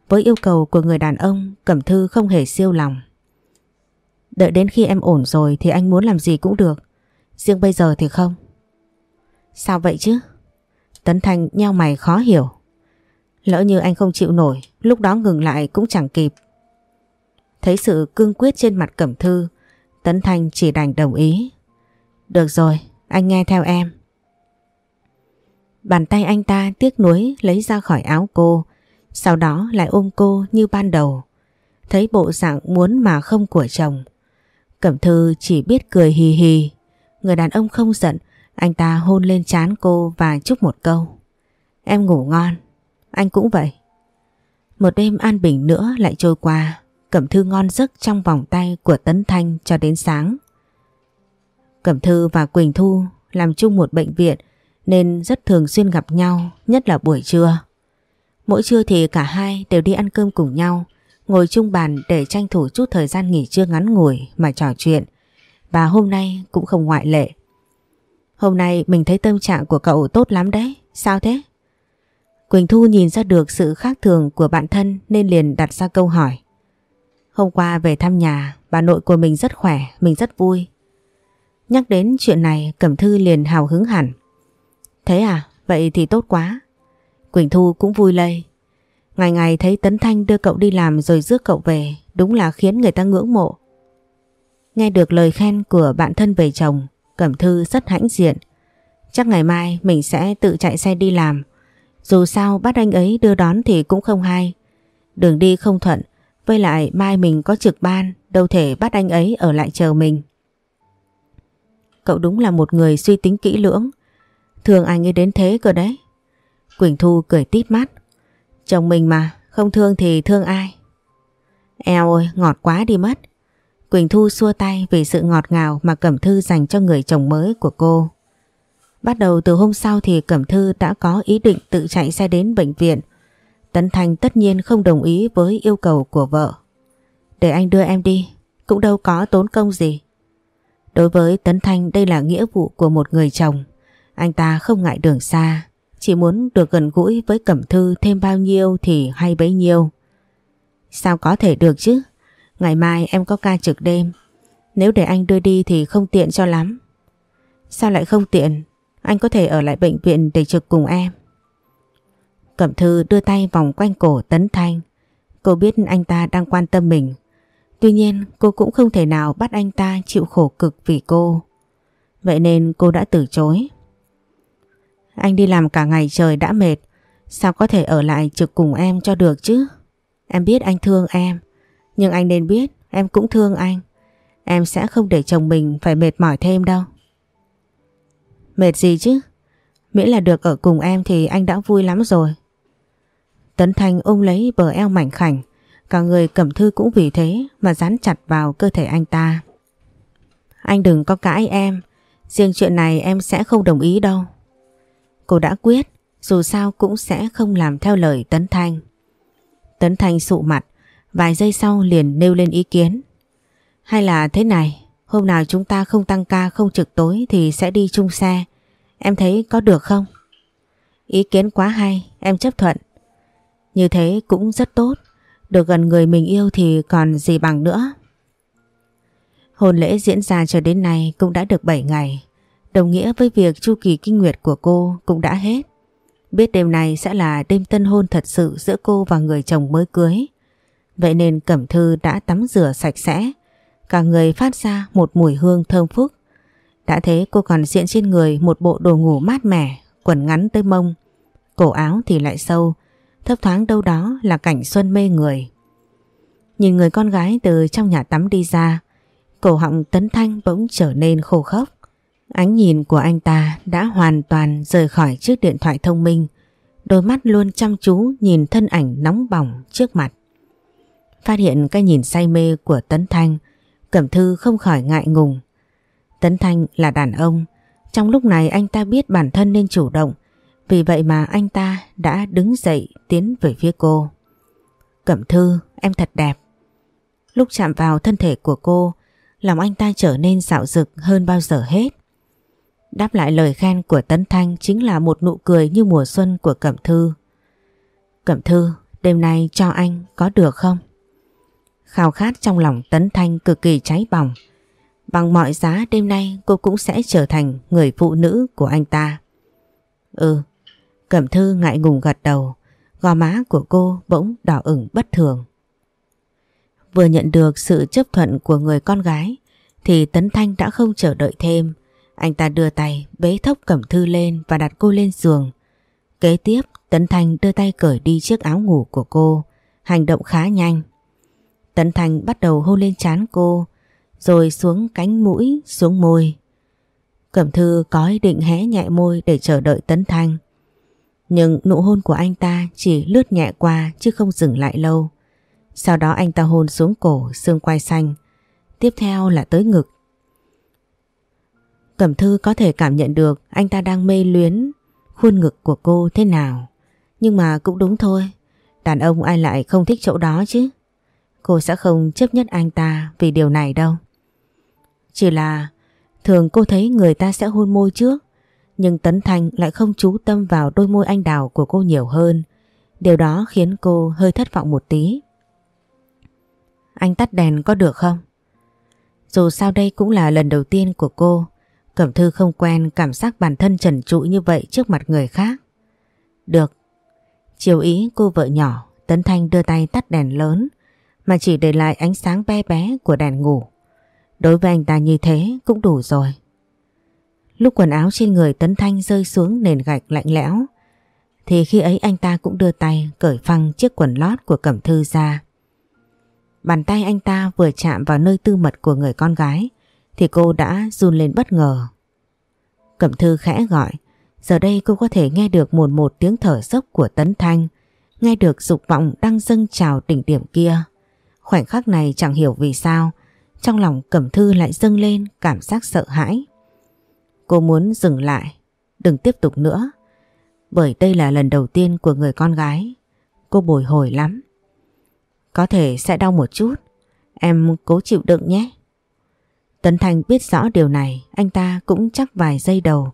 Với yêu cầu của người đàn ông, Cẩm Thư không hề siêu lòng. Đợi đến khi em ổn rồi thì anh muốn làm gì cũng được. Riêng bây giờ thì không. Sao vậy chứ? Tấn thành nheo mày khó hiểu. Lỡ như anh không chịu nổi, lúc đó ngừng lại cũng chẳng kịp. Thấy sự cương quyết trên mặt Cẩm Thư, Tấn Thanh chỉ đành đồng ý. Được rồi, anh nghe theo em. Bàn tay anh ta tiếc nuối lấy ra khỏi áo cô, sau đó lại ôm cô như ban đầu. Thấy bộ dạng muốn mà không của chồng. Cẩm Thư chỉ biết cười hì hì. Người đàn ông không giận, anh ta hôn lên trán cô và chúc một câu. Em ngủ ngon, anh cũng vậy. Một đêm an bình nữa lại trôi qua, Cẩm Thư ngon giấc trong vòng tay của Tấn Thanh cho đến sáng. Cẩm Thư và Quỳnh Thu làm chung một bệnh viện nên rất thường xuyên gặp nhau, nhất là buổi trưa. Mỗi trưa thì cả hai đều đi ăn cơm cùng nhau, ngồi chung bàn để tranh thủ chút thời gian nghỉ trưa ngắn ngủi mà trò chuyện. Và hôm nay cũng không ngoại lệ. Hôm nay mình thấy tâm trạng của cậu tốt lắm đấy, sao thế? Quỳnh Thu nhìn ra được sự khác thường của bạn thân nên liền đặt ra câu hỏi. Hôm qua về thăm nhà, bà nội của mình rất khỏe, mình rất vui. Nhắc đến chuyện này Cẩm Thư liền hào hứng hẳn. Thế à, vậy thì tốt quá. Quỳnh Thu cũng vui lây. Ngày ngày thấy Tấn Thanh đưa cậu đi làm rồi rước cậu về, đúng là khiến người ta ngưỡng mộ. Nghe được lời khen của bạn thân về chồng, Cẩm Thư rất hãnh diện. Chắc ngày mai mình sẽ tự chạy xe đi làm. Dù sao bắt anh ấy đưa đón thì cũng không hay. Đường đi không thuận, với lại mai mình có trực ban, đâu thể bắt anh ấy ở lại chờ mình. Cậu đúng là một người suy tính kỹ lưỡng. Thường anh ấy đến thế cơ đấy. Quỳnh Thu cười tít mắt. Chồng mình mà, không thương thì thương ai. Eo ơi, ngọt quá đi mất. Quỳnh Thu xua tay vì sự ngọt ngào mà Cẩm Thư dành cho người chồng mới của cô. Bắt đầu từ hôm sau thì Cẩm Thư đã có ý định tự chạy xe đến bệnh viện. Tấn Thành tất nhiên không đồng ý với yêu cầu của vợ. Để anh đưa em đi, cũng đâu có tốn công gì. Đối với Tấn Thanh đây là nghĩa vụ của một người chồng. Anh ta không ngại đường xa, chỉ muốn được gần gũi với Cẩm Thư thêm bao nhiêu thì hay bấy nhiêu. Sao có thể được chứ? Ngày mai em có ca trực đêm. Nếu để anh đưa đi thì không tiện cho lắm. Sao lại không tiện? Anh có thể ở lại bệnh viện để trực cùng em. Cẩm Thư đưa tay vòng quanh cổ Tấn Thanh. Cô biết anh ta đang quan tâm mình. Tuy nhiên, cô cũng không thể nào bắt anh ta chịu khổ cực vì cô. Vậy nên cô đã từ chối. Anh đi làm cả ngày trời đã mệt. Sao có thể ở lại trực cùng em cho được chứ? Em biết anh thương em. Nhưng anh nên biết em cũng thương anh. Em sẽ không để chồng mình phải mệt mỏi thêm đâu. Mệt gì chứ? Miễn là được ở cùng em thì anh đã vui lắm rồi. Tấn Thanh ôm lấy bờ eo mảnh khảnh. Cả người cẩm thư cũng vì thế mà dán chặt vào cơ thể anh ta. Anh đừng có cãi em. Riêng chuyện này em sẽ không đồng ý đâu. Cô đã quyết, dù sao cũng sẽ không làm theo lời Tấn Thanh. Tấn Thanh sụ mặt, vài giây sau liền nêu lên ý kiến. Hay là thế này, hôm nào chúng ta không tăng ca không trực tối thì sẽ đi chung xe. Em thấy có được không? Ý kiến quá hay, em chấp thuận. Như thế cũng rất tốt, được gần người mình yêu thì còn gì bằng nữa. Hôn lễ diễn ra cho đến nay cũng đã được 7 ngày. Đồng nghĩa với việc chu kỳ kinh nguyệt của cô cũng đã hết. Biết đêm này sẽ là đêm tân hôn thật sự giữa cô và người chồng mới cưới. Vậy nên Cẩm Thư đã tắm rửa sạch sẽ, cả người phát ra một mùi hương thơm phức. Đã thế cô còn diện trên người một bộ đồ ngủ mát mẻ, quần ngắn tới mông. Cổ áo thì lại sâu, thấp thoáng đâu đó là cảnh xuân mê người. Nhìn người con gái từ trong nhà tắm đi ra, cổ họng tấn thanh bỗng trở nên khô khốc. Ánh nhìn của anh ta đã hoàn toàn rời khỏi chiếc điện thoại thông minh, đôi mắt luôn chăm chú nhìn thân ảnh nóng bỏng trước mặt. Phát hiện cái nhìn say mê của Tấn Thanh, Cẩm Thư không khỏi ngại ngùng. Tấn Thanh là đàn ông, trong lúc này anh ta biết bản thân nên chủ động, vì vậy mà anh ta đã đứng dậy tiến về phía cô. Cẩm Thư, em thật đẹp. Lúc chạm vào thân thể của cô, lòng anh ta trở nên dạo dực hơn bao giờ hết. Đáp lại lời khen của Tấn Thanh chính là một nụ cười như mùa xuân của Cẩm Thư. Cẩm Thư, đêm nay cho anh có được không? Khao khát trong lòng Tấn Thanh cực kỳ cháy bỏng. Bằng mọi giá đêm nay cô cũng sẽ trở thành người phụ nữ của anh ta. Ừ, Cẩm Thư ngại ngùng gật đầu, gò má của cô bỗng đỏ ửng bất thường. Vừa nhận được sự chấp thuận của người con gái thì Tấn Thanh đã không chờ đợi thêm. Anh ta đưa tay bế thốc Cẩm Thư lên và đặt cô lên giường. Kế tiếp Tấn Thanh đưa tay cởi đi chiếc áo ngủ của cô, hành động khá nhanh. Tấn Thanh bắt đầu hôn lên trán cô, rồi xuống cánh mũi, xuống môi. Cẩm Thư có ý định hé nhẹ môi để chờ đợi Tấn Thanh. Nhưng nụ hôn của anh ta chỉ lướt nhẹ qua chứ không dừng lại lâu. Sau đó anh ta hôn xuống cổ, xương quai xanh. Tiếp theo là tới ngực. Cẩm Thư có thể cảm nhận được anh ta đang mê luyến khuôn ngực của cô thế nào. Nhưng mà cũng đúng thôi, đàn ông ai lại không thích chỗ đó chứ. Cô sẽ không chấp nhất anh ta vì điều này đâu. Chỉ là thường cô thấy người ta sẽ hôn môi trước, nhưng Tấn thành lại không chú tâm vào đôi môi anh đào của cô nhiều hơn. Điều đó khiến cô hơi thất vọng một tí. Anh tắt đèn có được không? Dù sao đây cũng là lần đầu tiên của cô, Cẩm Thư không quen cảm giác bản thân trần trụi như vậy trước mặt người khác. Được. Chiều ý cô vợ nhỏ, Tấn Thanh đưa tay tắt đèn lớn, mà chỉ để lại ánh sáng bé bé của đèn ngủ. Đối với anh ta như thế cũng đủ rồi. Lúc quần áo trên người Tấn Thanh rơi xuống nền gạch lạnh lẽo, thì khi ấy anh ta cũng đưa tay cởi phăng chiếc quần lót của Cẩm Thư ra. Bàn tay anh ta vừa chạm vào nơi tư mật của người con gái thì cô đã run lên bất ngờ. Cẩm Thư khẽ gọi, giờ đây cô có thể nghe được một một tiếng thở dốc của Tấn Thanh, nghe được dục vọng đang dâng trào đỉnh điểm kia. Khoảnh khắc này chẳng hiểu vì sao, trong lòng Cẩm Thư lại dâng lên cảm giác sợ hãi. Cô muốn dừng lại, đừng tiếp tục nữa, bởi đây là lần đầu tiên của người con gái. Cô bồi hồi lắm. Có thể sẽ đau một chút, em cố chịu đựng nhé. Tấn Thành biết rõ điều này, anh ta cũng chắc vài giây đầu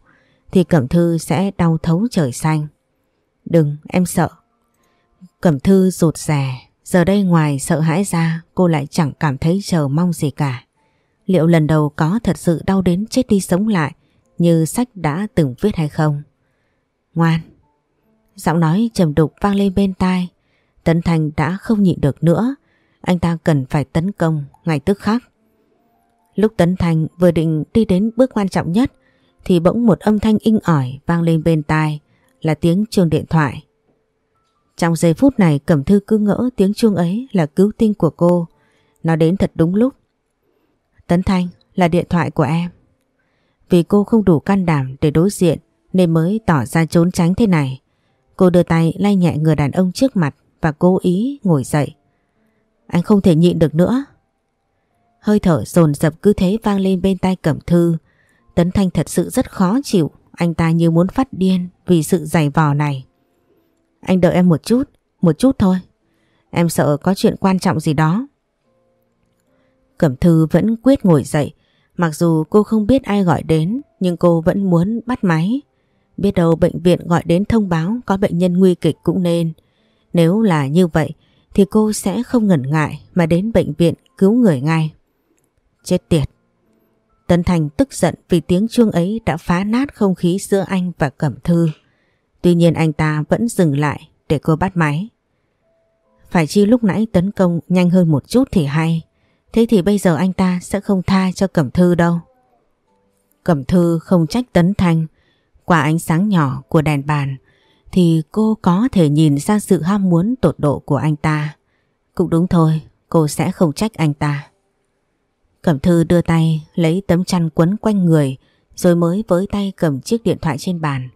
thì Cẩm Thư sẽ đau thấu trời xanh. Đừng, em sợ. Cẩm Thư rụt rè, giờ đây ngoài sợ hãi ra, cô lại chẳng cảm thấy chờ mong gì cả. Liệu lần đầu có thật sự đau đến chết đi sống lại, như sách đã từng viết hay không? Ngoan. Giọng nói trầm đục vang lên bên tai. Tấn Thành đã không nhịn được nữa. Anh ta cần phải tấn công ngay tức khắc. Lúc Tấn Thành vừa định đi đến bước quan trọng nhất, thì bỗng một âm thanh inh ỏi vang lên bên tai, là tiếng chuông điện thoại. Trong giây phút này Cẩm Thư cứ ngỡ tiếng chuông ấy là cứu tinh của cô. Nó đến thật đúng lúc. Tấn Thanh là điện thoại của em. Vì cô không đủ can đảm để đối diện nên mới tỏ ra trốn tránh thế này. Cô đưa tay lay nhẹ người đàn ông trước mặt và cố ý ngồi dậy. Anh không thể nhịn được nữa. Hơi thở dồn dập cứ thế vang lên bên tai Cẩm Thư. Tấn Thanh thật sự rất khó chịu, anh ta như muốn phát điên vì sự dày vò này. Anh đợi em một chút, một chút thôi. Em sợ có chuyện quan trọng gì đó. Cẩm Thư vẫn quyết ngồi dậy, mặc dù cô không biết ai gọi đến, nhưng cô vẫn muốn bắt máy. Biết đâu bệnh viện gọi đến thông báo có bệnh nhân nguy kịch cũng nên. Nếu là như vậy thì cô sẽ không ngần ngại mà đến bệnh viện cứu người ngay. Chết tiệt. tân Thành tức giận vì tiếng chuông ấy đã phá nát không khí giữa anh và Cẩm Thư. Tuy nhiên anh ta vẫn dừng lại để cô bắt máy. Phải chi lúc nãy tấn công nhanh hơn một chút thì hay. Thế thì bây giờ anh ta sẽ không tha cho Cẩm Thư đâu. Cẩm Thư không trách Tấn Thành. Qua ánh sáng nhỏ của đèn bàn thì cô có thể nhìn ra sự ham muốn tột độ của anh ta. Cũng đúng thôi, cô sẽ không trách anh ta. Cẩm Thư đưa tay lấy tấm chăn quấn quanh người rồi mới với tay cầm chiếc điện thoại trên bàn.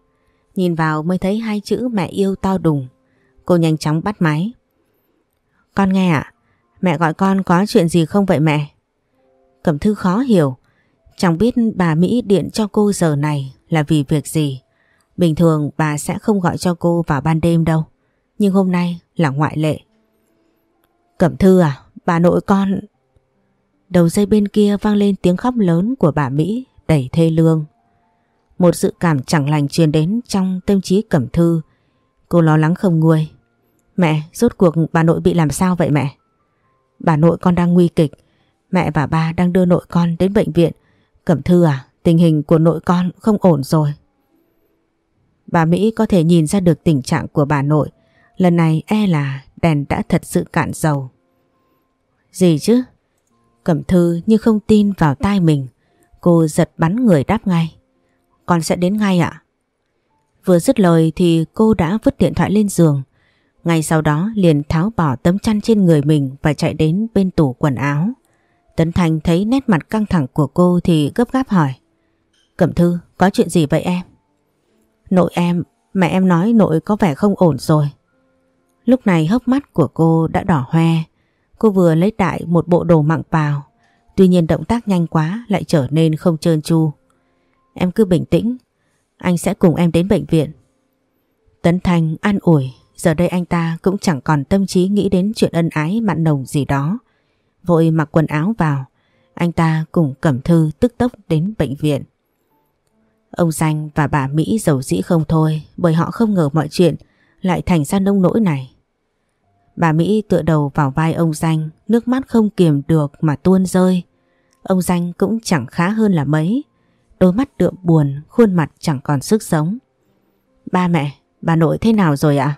Nhìn vào mới thấy hai chữ mẹ yêu to đùng. Cô nhanh chóng bắt máy. Con nghe ạ, mẹ gọi con có chuyện gì không vậy mẹ? Cẩm Thư khó hiểu, chẳng biết bà Mỹ điện cho cô giờ này là vì việc gì. Bình thường bà sẽ không gọi cho cô vào ban đêm đâu, nhưng hôm nay là ngoại lệ. Cẩm Thư à, bà nội con Đầu dây bên kia vang lên tiếng khóc lớn của bà Mỹ đầy thê lương. Một sự cảm chẳng lành truyền đến trong tâm trí Cẩm Thư. Cô lo lắng không nguôi. Mẹ, rốt cuộc bà nội bị làm sao vậy mẹ? Bà nội con đang nguy kịch. Mẹ và ba đang đưa nội con đến bệnh viện. Cẩm Thư à, tình hình của nội con không ổn rồi. Bà Mỹ có thể nhìn ra được tình trạng của bà nội. Lần này e là đèn đã thật sự cạn dầu. Gì chứ? Cẩm Thư như không tin vào tai mình. Cô giật bắn người đáp ngay. Con sẽ đến ngay ạ. Vừa dứt lời thì cô đã vứt điện thoại lên giường. Ngay sau đó liền tháo bỏ tấm chăn trên người mình và chạy đến bên tủ quần áo. Tấn Thành thấy nét mặt căng thẳng của cô thì gấp gáp hỏi. Cẩm Thư, có chuyện gì vậy em? Nội em, mẹ em nói nội có vẻ không ổn rồi. Lúc này hốc mắt của cô đã đỏ hoe. Cô vừa lấy đại một bộ đồ mặng vào. Tuy nhiên động tác nhanh quá lại trở nên không trơn tru. Em cứ bình tĩnh. Anh sẽ cùng em đến bệnh viện. Tấn Thành an ủi. Giờ đây anh ta cũng chẳng còn tâm trí nghĩ đến chuyện ân ái mặn nồng gì đó. Vội mặc quần áo vào. Anh ta cùng Cẩm Thư tức tốc đến bệnh viện. Ông Danh và bà Mỹ giàu dĩ không thôi bởi họ không ngờ mọi chuyện lại thành ra nông nỗi này. Bà Mỹ tựa đầu vào vai ông Danh, nước mắt không kiềm được mà tuôn rơi. Ông Danh cũng chẳng khá hơn là mấy. Đôi mắt đượm buồn, khuôn mặt chẳng còn sức sống. Ba mẹ, bà nội thế nào rồi ạ?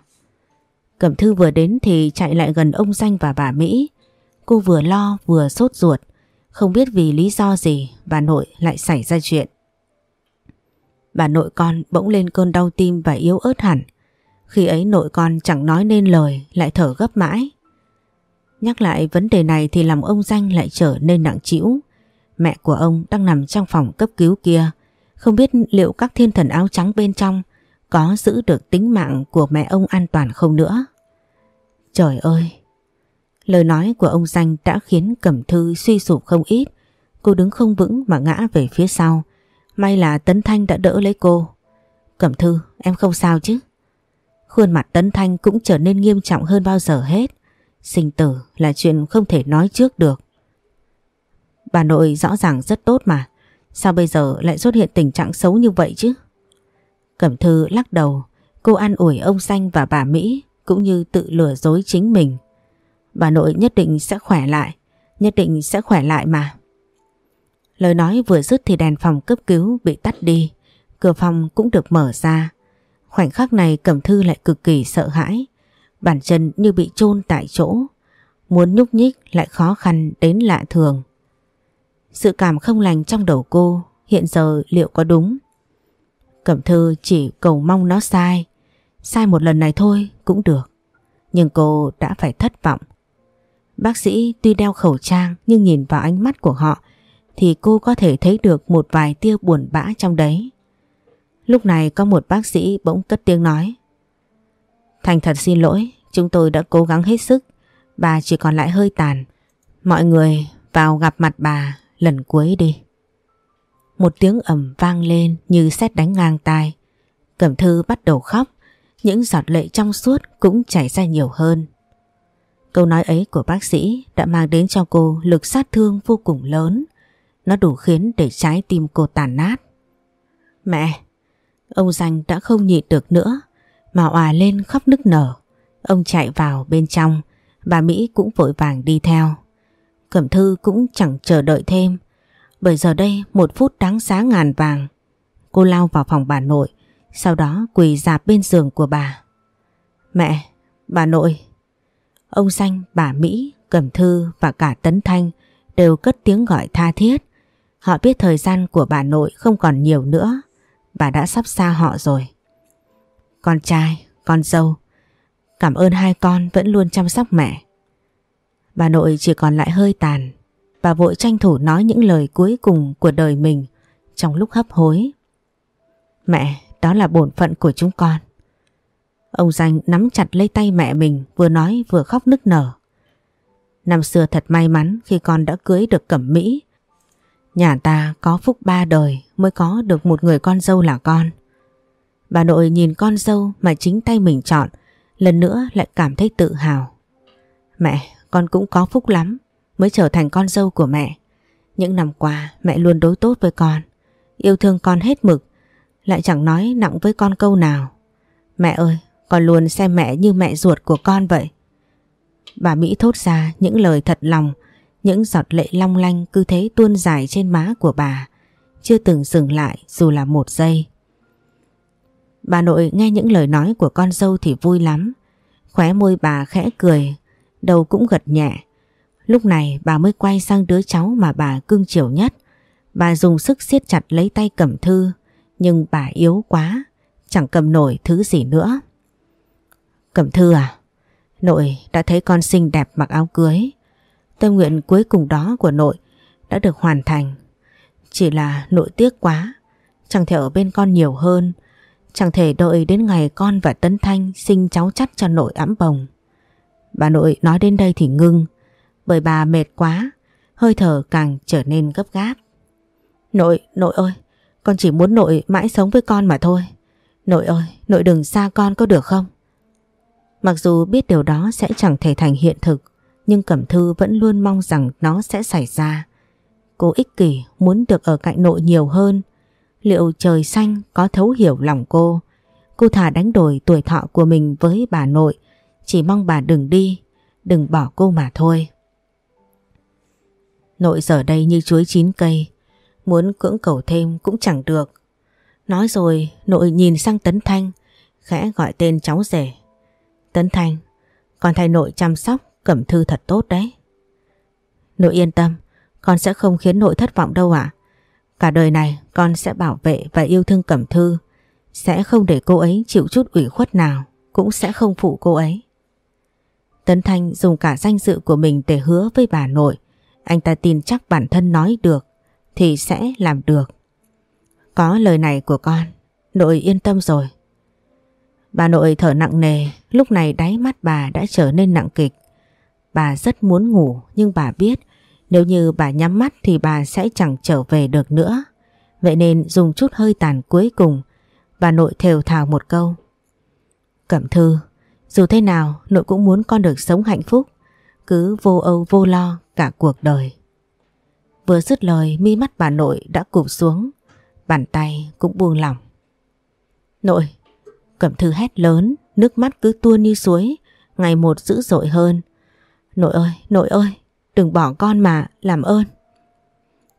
Cẩm Thư vừa đến thì chạy lại gần ông Danh và bà Mỹ. Cô vừa lo vừa sốt ruột, không biết vì lý do gì bà nội lại xảy ra chuyện. Bà nội con bỗng lên cơn đau tim và yếu ớt hẳn. Khi ấy nội con chẳng nói nên lời lại thở gấp mãi. Nhắc lại vấn đề này thì lòng ông Danh lại trở nên nặng trĩu. Mẹ của ông đang nằm trong phòng cấp cứu kia. Không biết liệu các thiên thần áo trắng bên trong có giữ được tính mạng của mẹ ông an toàn không nữa. Trời ơi! Lời nói của ông Danh đã khiến Cẩm Thư suy sụp không ít. Cô đứng không vững mà ngã về phía sau. May là Tấn Thanh đã đỡ lấy cô. Cẩm Thư, em không sao chứ? Khuôn mặt Tấn Thanh cũng trở nên nghiêm trọng hơn bao giờ hết. Sinh tử là chuyện không thể nói trước được. Bà nội rõ ràng rất tốt mà. Sao bây giờ lại xuất hiện tình trạng xấu như vậy chứ? Cẩm Thư lắc đầu. Cô an ủi ông Xanh và bà Mỹ cũng như tự lừa dối chính mình. Bà nội nhất định sẽ khỏe lại. Nhất định sẽ khỏe lại mà. Lời nói vừa dứt thì đèn phòng cấp cứu bị tắt đi. Cửa phòng cũng được mở ra. Khoảnh khắc này Cẩm Thư lại cực kỳ sợ hãi. Bản chân như bị chôn tại chỗ. Muốn nhúc nhích lại khó khăn đến lạ thường. Sự cảm không lành trong đầu cô hiện giờ liệu có đúng? Cẩm Thư chỉ cầu mong nó sai. Sai một lần này thôi cũng được. Nhưng cô đã phải thất vọng. Bác sĩ tuy đeo khẩu trang nhưng nhìn vào ánh mắt của họ thì cô có thể thấy được một vài tia buồn bã trong đấy. Lúc này có một bác sĩ bỗng cất tiếng nói. Thành thật xin lỗi, chúng tôi đã cố gắng hết sức, bà chỉ còn lại hơi tàn. Mọi người vào gặp mặt bà lần cuối đi. Một tiếng ầm vang lên như sét đánh ngang tai. Cẩm thư bắt đầu khóc, những giọt lệ trong suốt cũng chảy ra nhiều hơn. Câu nói ấy của bác sĩ đã mang đến cho cô lực sát thương vô cùng lớn. Nó đủ khiến để trái tim cô tàn nát. Mẹ! Ông Danh đã không nhịn được nữa mà òa lên khóc nức nở. Ông chạy vào bên trong, bà Mỹ cũng vội vàng đi theo. Cẩm Thư cũng chẳng chờ đợi thêm, bởi giờ đây một phút đáng giá ngàn vàng. Cô lao vào phòng bà nội, sau đó quỳ dạp bên giường của bà. Mẹ, bà nội. Ông Danh, bà Mỹ, Cẩm Thư và cả Tấn Thanh đều cất tiếng gọi tha thiết. Họ biết thời gian của bà nội không còn nhiều nữa bà đã sắp xa họ rồi. Con trai, con dâu, cảm ơn hai con vẫn luôn chăm sóc mẹ. Bà nội chỉ còn lại hơi tàn, bà vội tranh thủ nói những lời cuối cùng của đời mình trong lúc hấp hối. Mẹ, đó là bổn phận của chúng con. Ông Danh nắm chặt lấy tay mẹ mình vừa nói vừa khóc nức nở. Năm xưa thật may mắn khi con đã cưới được Cẩm Mỹ Nhà ta có phúc ba đời mới có được một người con dâu là con. Bà nội nhìn con dâu mà chính tay mình chọn, lần nữa lại cảm thấy tự hào. Mẹ, con cũng có phúc lắm mới trở thành con dâu của mẹ. Những năm qua mẹ luôn đối tốt với con, yêu thương con hết mực, lại chẳng nói nặng với con câu nào. Mẹ ơi, con luôn xem mẹ như mẹ ruột của con vậy. Bà Mỹ thốt ra những lời thật lòng, những giọt lệ long lanh cứ thế tuôn dài trên má của bà, chưa từng dừng lại dù là một giây. Bà nội nghe những lời nói của con dâu thì vui lắm, khóe môi bà khẽ cười, đầu cũng gật nhẹ. Lúc này bà mới quay sang đứa cháu mà bà cưng chiều nhất. Bà dùng sức siết chặt lấy tay Cẩm Thư, nhưng bà yếu quá, chẳng cầm nổi thứ gì nữa. Cẩm Thư à, nội đã thấy con xinh đẹp mặc áo cưới. Tâm nguyện cuối cùng đó của nội đã được hoàn thành. Chỉ là nội tiếc quá, chẳng thể ở bên con nhiều hơn, chẳng thể đợi đến ngày con và Tấn Thanh sinh cháu chắt cho nội ẵm bồng. Bà nội nói đến đây thì ngưng, bởi bà mệt quá, hơi thở càng trở nên gấp gáp. Nội, nội ơi, con chỉ muốn nội mãi sống với con mà thôi. Nội ơi, nội đừng xa con có được không? Mặc dù biết điều đó sẽ chẳng thể thành hiện thực, nhưng Cẩm Thư vẫn luôn mong rằng nó sẽ xảy ra. Cô ích kỷ muốn được ở cạnh nội nhiều hơn. Liệu trời xanh có thấu hiểu lòng cô? Cô thà đánh đổi tuổi thọ của mình với bà nội, chỉ mong bà đừng đi, đừng bỏ cô mà thôi. Nội giờ đây như chuối chín cây, muốn cưỡng cầu thêm cũng chẳng được. Nói rồi nội nhìn sang Tấn Thanh, khẽ gọi tên cháu rể. Tấn Thanh, con thay nội chăm sóc Cẩm Thư thật tốt đấy. Nội yên tâm, con sẽ không khiến nội thất vọng đâu ạ. Cả đời này con sẽ bảo vệ và yêu thương Cẩm Thư, sẽ không để cô ấy chịu chút ủy khuất nào, cũng sẽ không phụ cô ấy. Tấn Thanh dùng cả danh dự của mình để hứa với bà nội, anh ta tin chắc bản thân nói được thì sẽ làm được. Có lời này của con, nội yên tâm rồi. Bà nội thở nặng nề, lúc này đáy mắt bà đã trở nên nặng kịch. Bà rất muốn ngủ nhưng bà biết nếu như bà nhắm mắt thì bà sẽ chẳng trở về được nữa. Vậy nên dùng chút hơi tàn cuối cùng, bà nội thều thào một câu. Cẩm thư, dù thế nào nội cũng muốn con được sống hạnh phúc, cứ vô âu vô lo cả cuộc đời. Vừa dứt lời mi mắt bà nội đã cụp xuống, bàn tay cũng buông lỏng. Nội, Cẩm thư hét lớn, nước mắt cứ tuôn như suối, ngày một dữ dội hơn. Nội ơi, nội ơi, đừng bỏ con mà, làm ơn.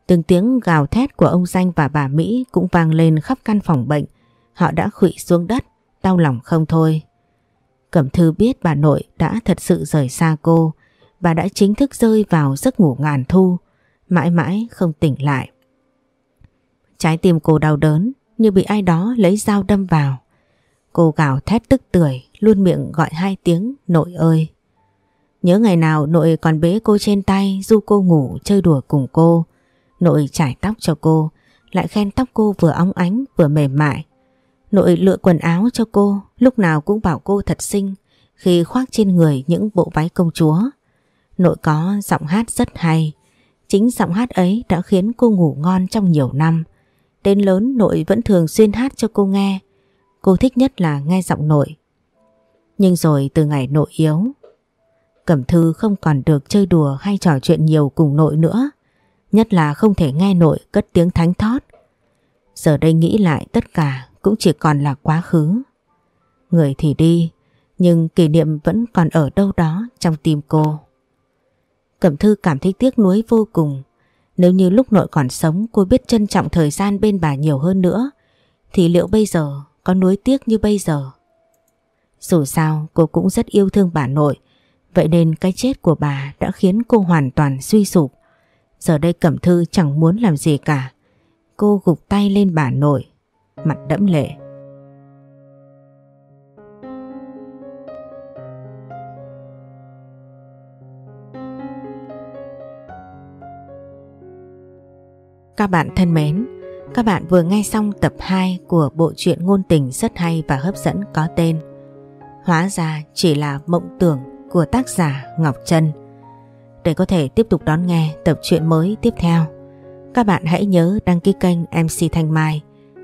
Từng tiếng gào thét của ông Danh và bà Mỹ cũng vang lên khắp căn phòng bệnh. Họ đã khụy xuống đất, đau lòng không thôi. Cẩm thư biết bà nội đã thật sự rời xa cô, bà đã chính thức rơi vào giấc ngủ ngàn thu, mãi mãi không tỉnh lại. Trái tim cô đau đớn như bị ai đó lấy dao đâm vào. Cô gào thét tức tưởi, luôn miệng gọi hai tiếng nội ơi. Nhớ ngày nào nội còn bế cô trên tay, du cô ngủ, chơi đùa cùng cô. Nội trải tóc cho cô, lại khen tóc cô vừa óng ánh vừa mềm mại. Nội lựa quần áo cho cô, lúc nào cũng bảo cô thật xinh khi khoác trên người những bộ váy công chúa. Nội có giọng hát rất hay, chính giọng hát ấy đã khiến cô ngủ ngon trong nhiều năm. Đến lớn nội vẫn thường xuyên hát cho cô nghe, cô thích nhất là nghe giọng nội. Nhưng rồi từ ngày nội yếu, Cẩm Thư không còn được chơi đùa hay trò chuyện nhiều cùng nội nữa, nhất là không thể nghe nội cất tiếng thánh thót. Giờ đây nghĩ lại tất cả cũng chỉ còn là quá khứ. Người thì đi, nhưng kỷ niệm vẫn còn ở đâu đó trong tim cô. Cẩm Thư cảm thấy tiếc nuối vô cùng. Nếu như lúc nội còn sống cô biết trân trọng thời gian bên bà nhiều hơn nữa, thì liệu bây giờ có nuối tiếc như bây giờ? Dù sao cô cũng rất yêu thương bà nội, vậy nên cái chết của bà đã khiến cô hoàn toàn suy sụp. Giờ đây Cẩm Thư chẳng muốn làm gì cả. Cô gục tay lên bà nội, mặt đẫm lệ. Các bạn thân mến, các bạn vừa nghe xong tập 2 của bộ truyện ngôn tình rất hay và hấp dẫn có tên Hóa ra chỉ là mộng tưởng của tác giả Ngọc Trân. Để có thể tiếp tục đón nghe tập truyện mới tiếp theo, các bạn hãy nhớ đăng ký kênh MC Thanh Mai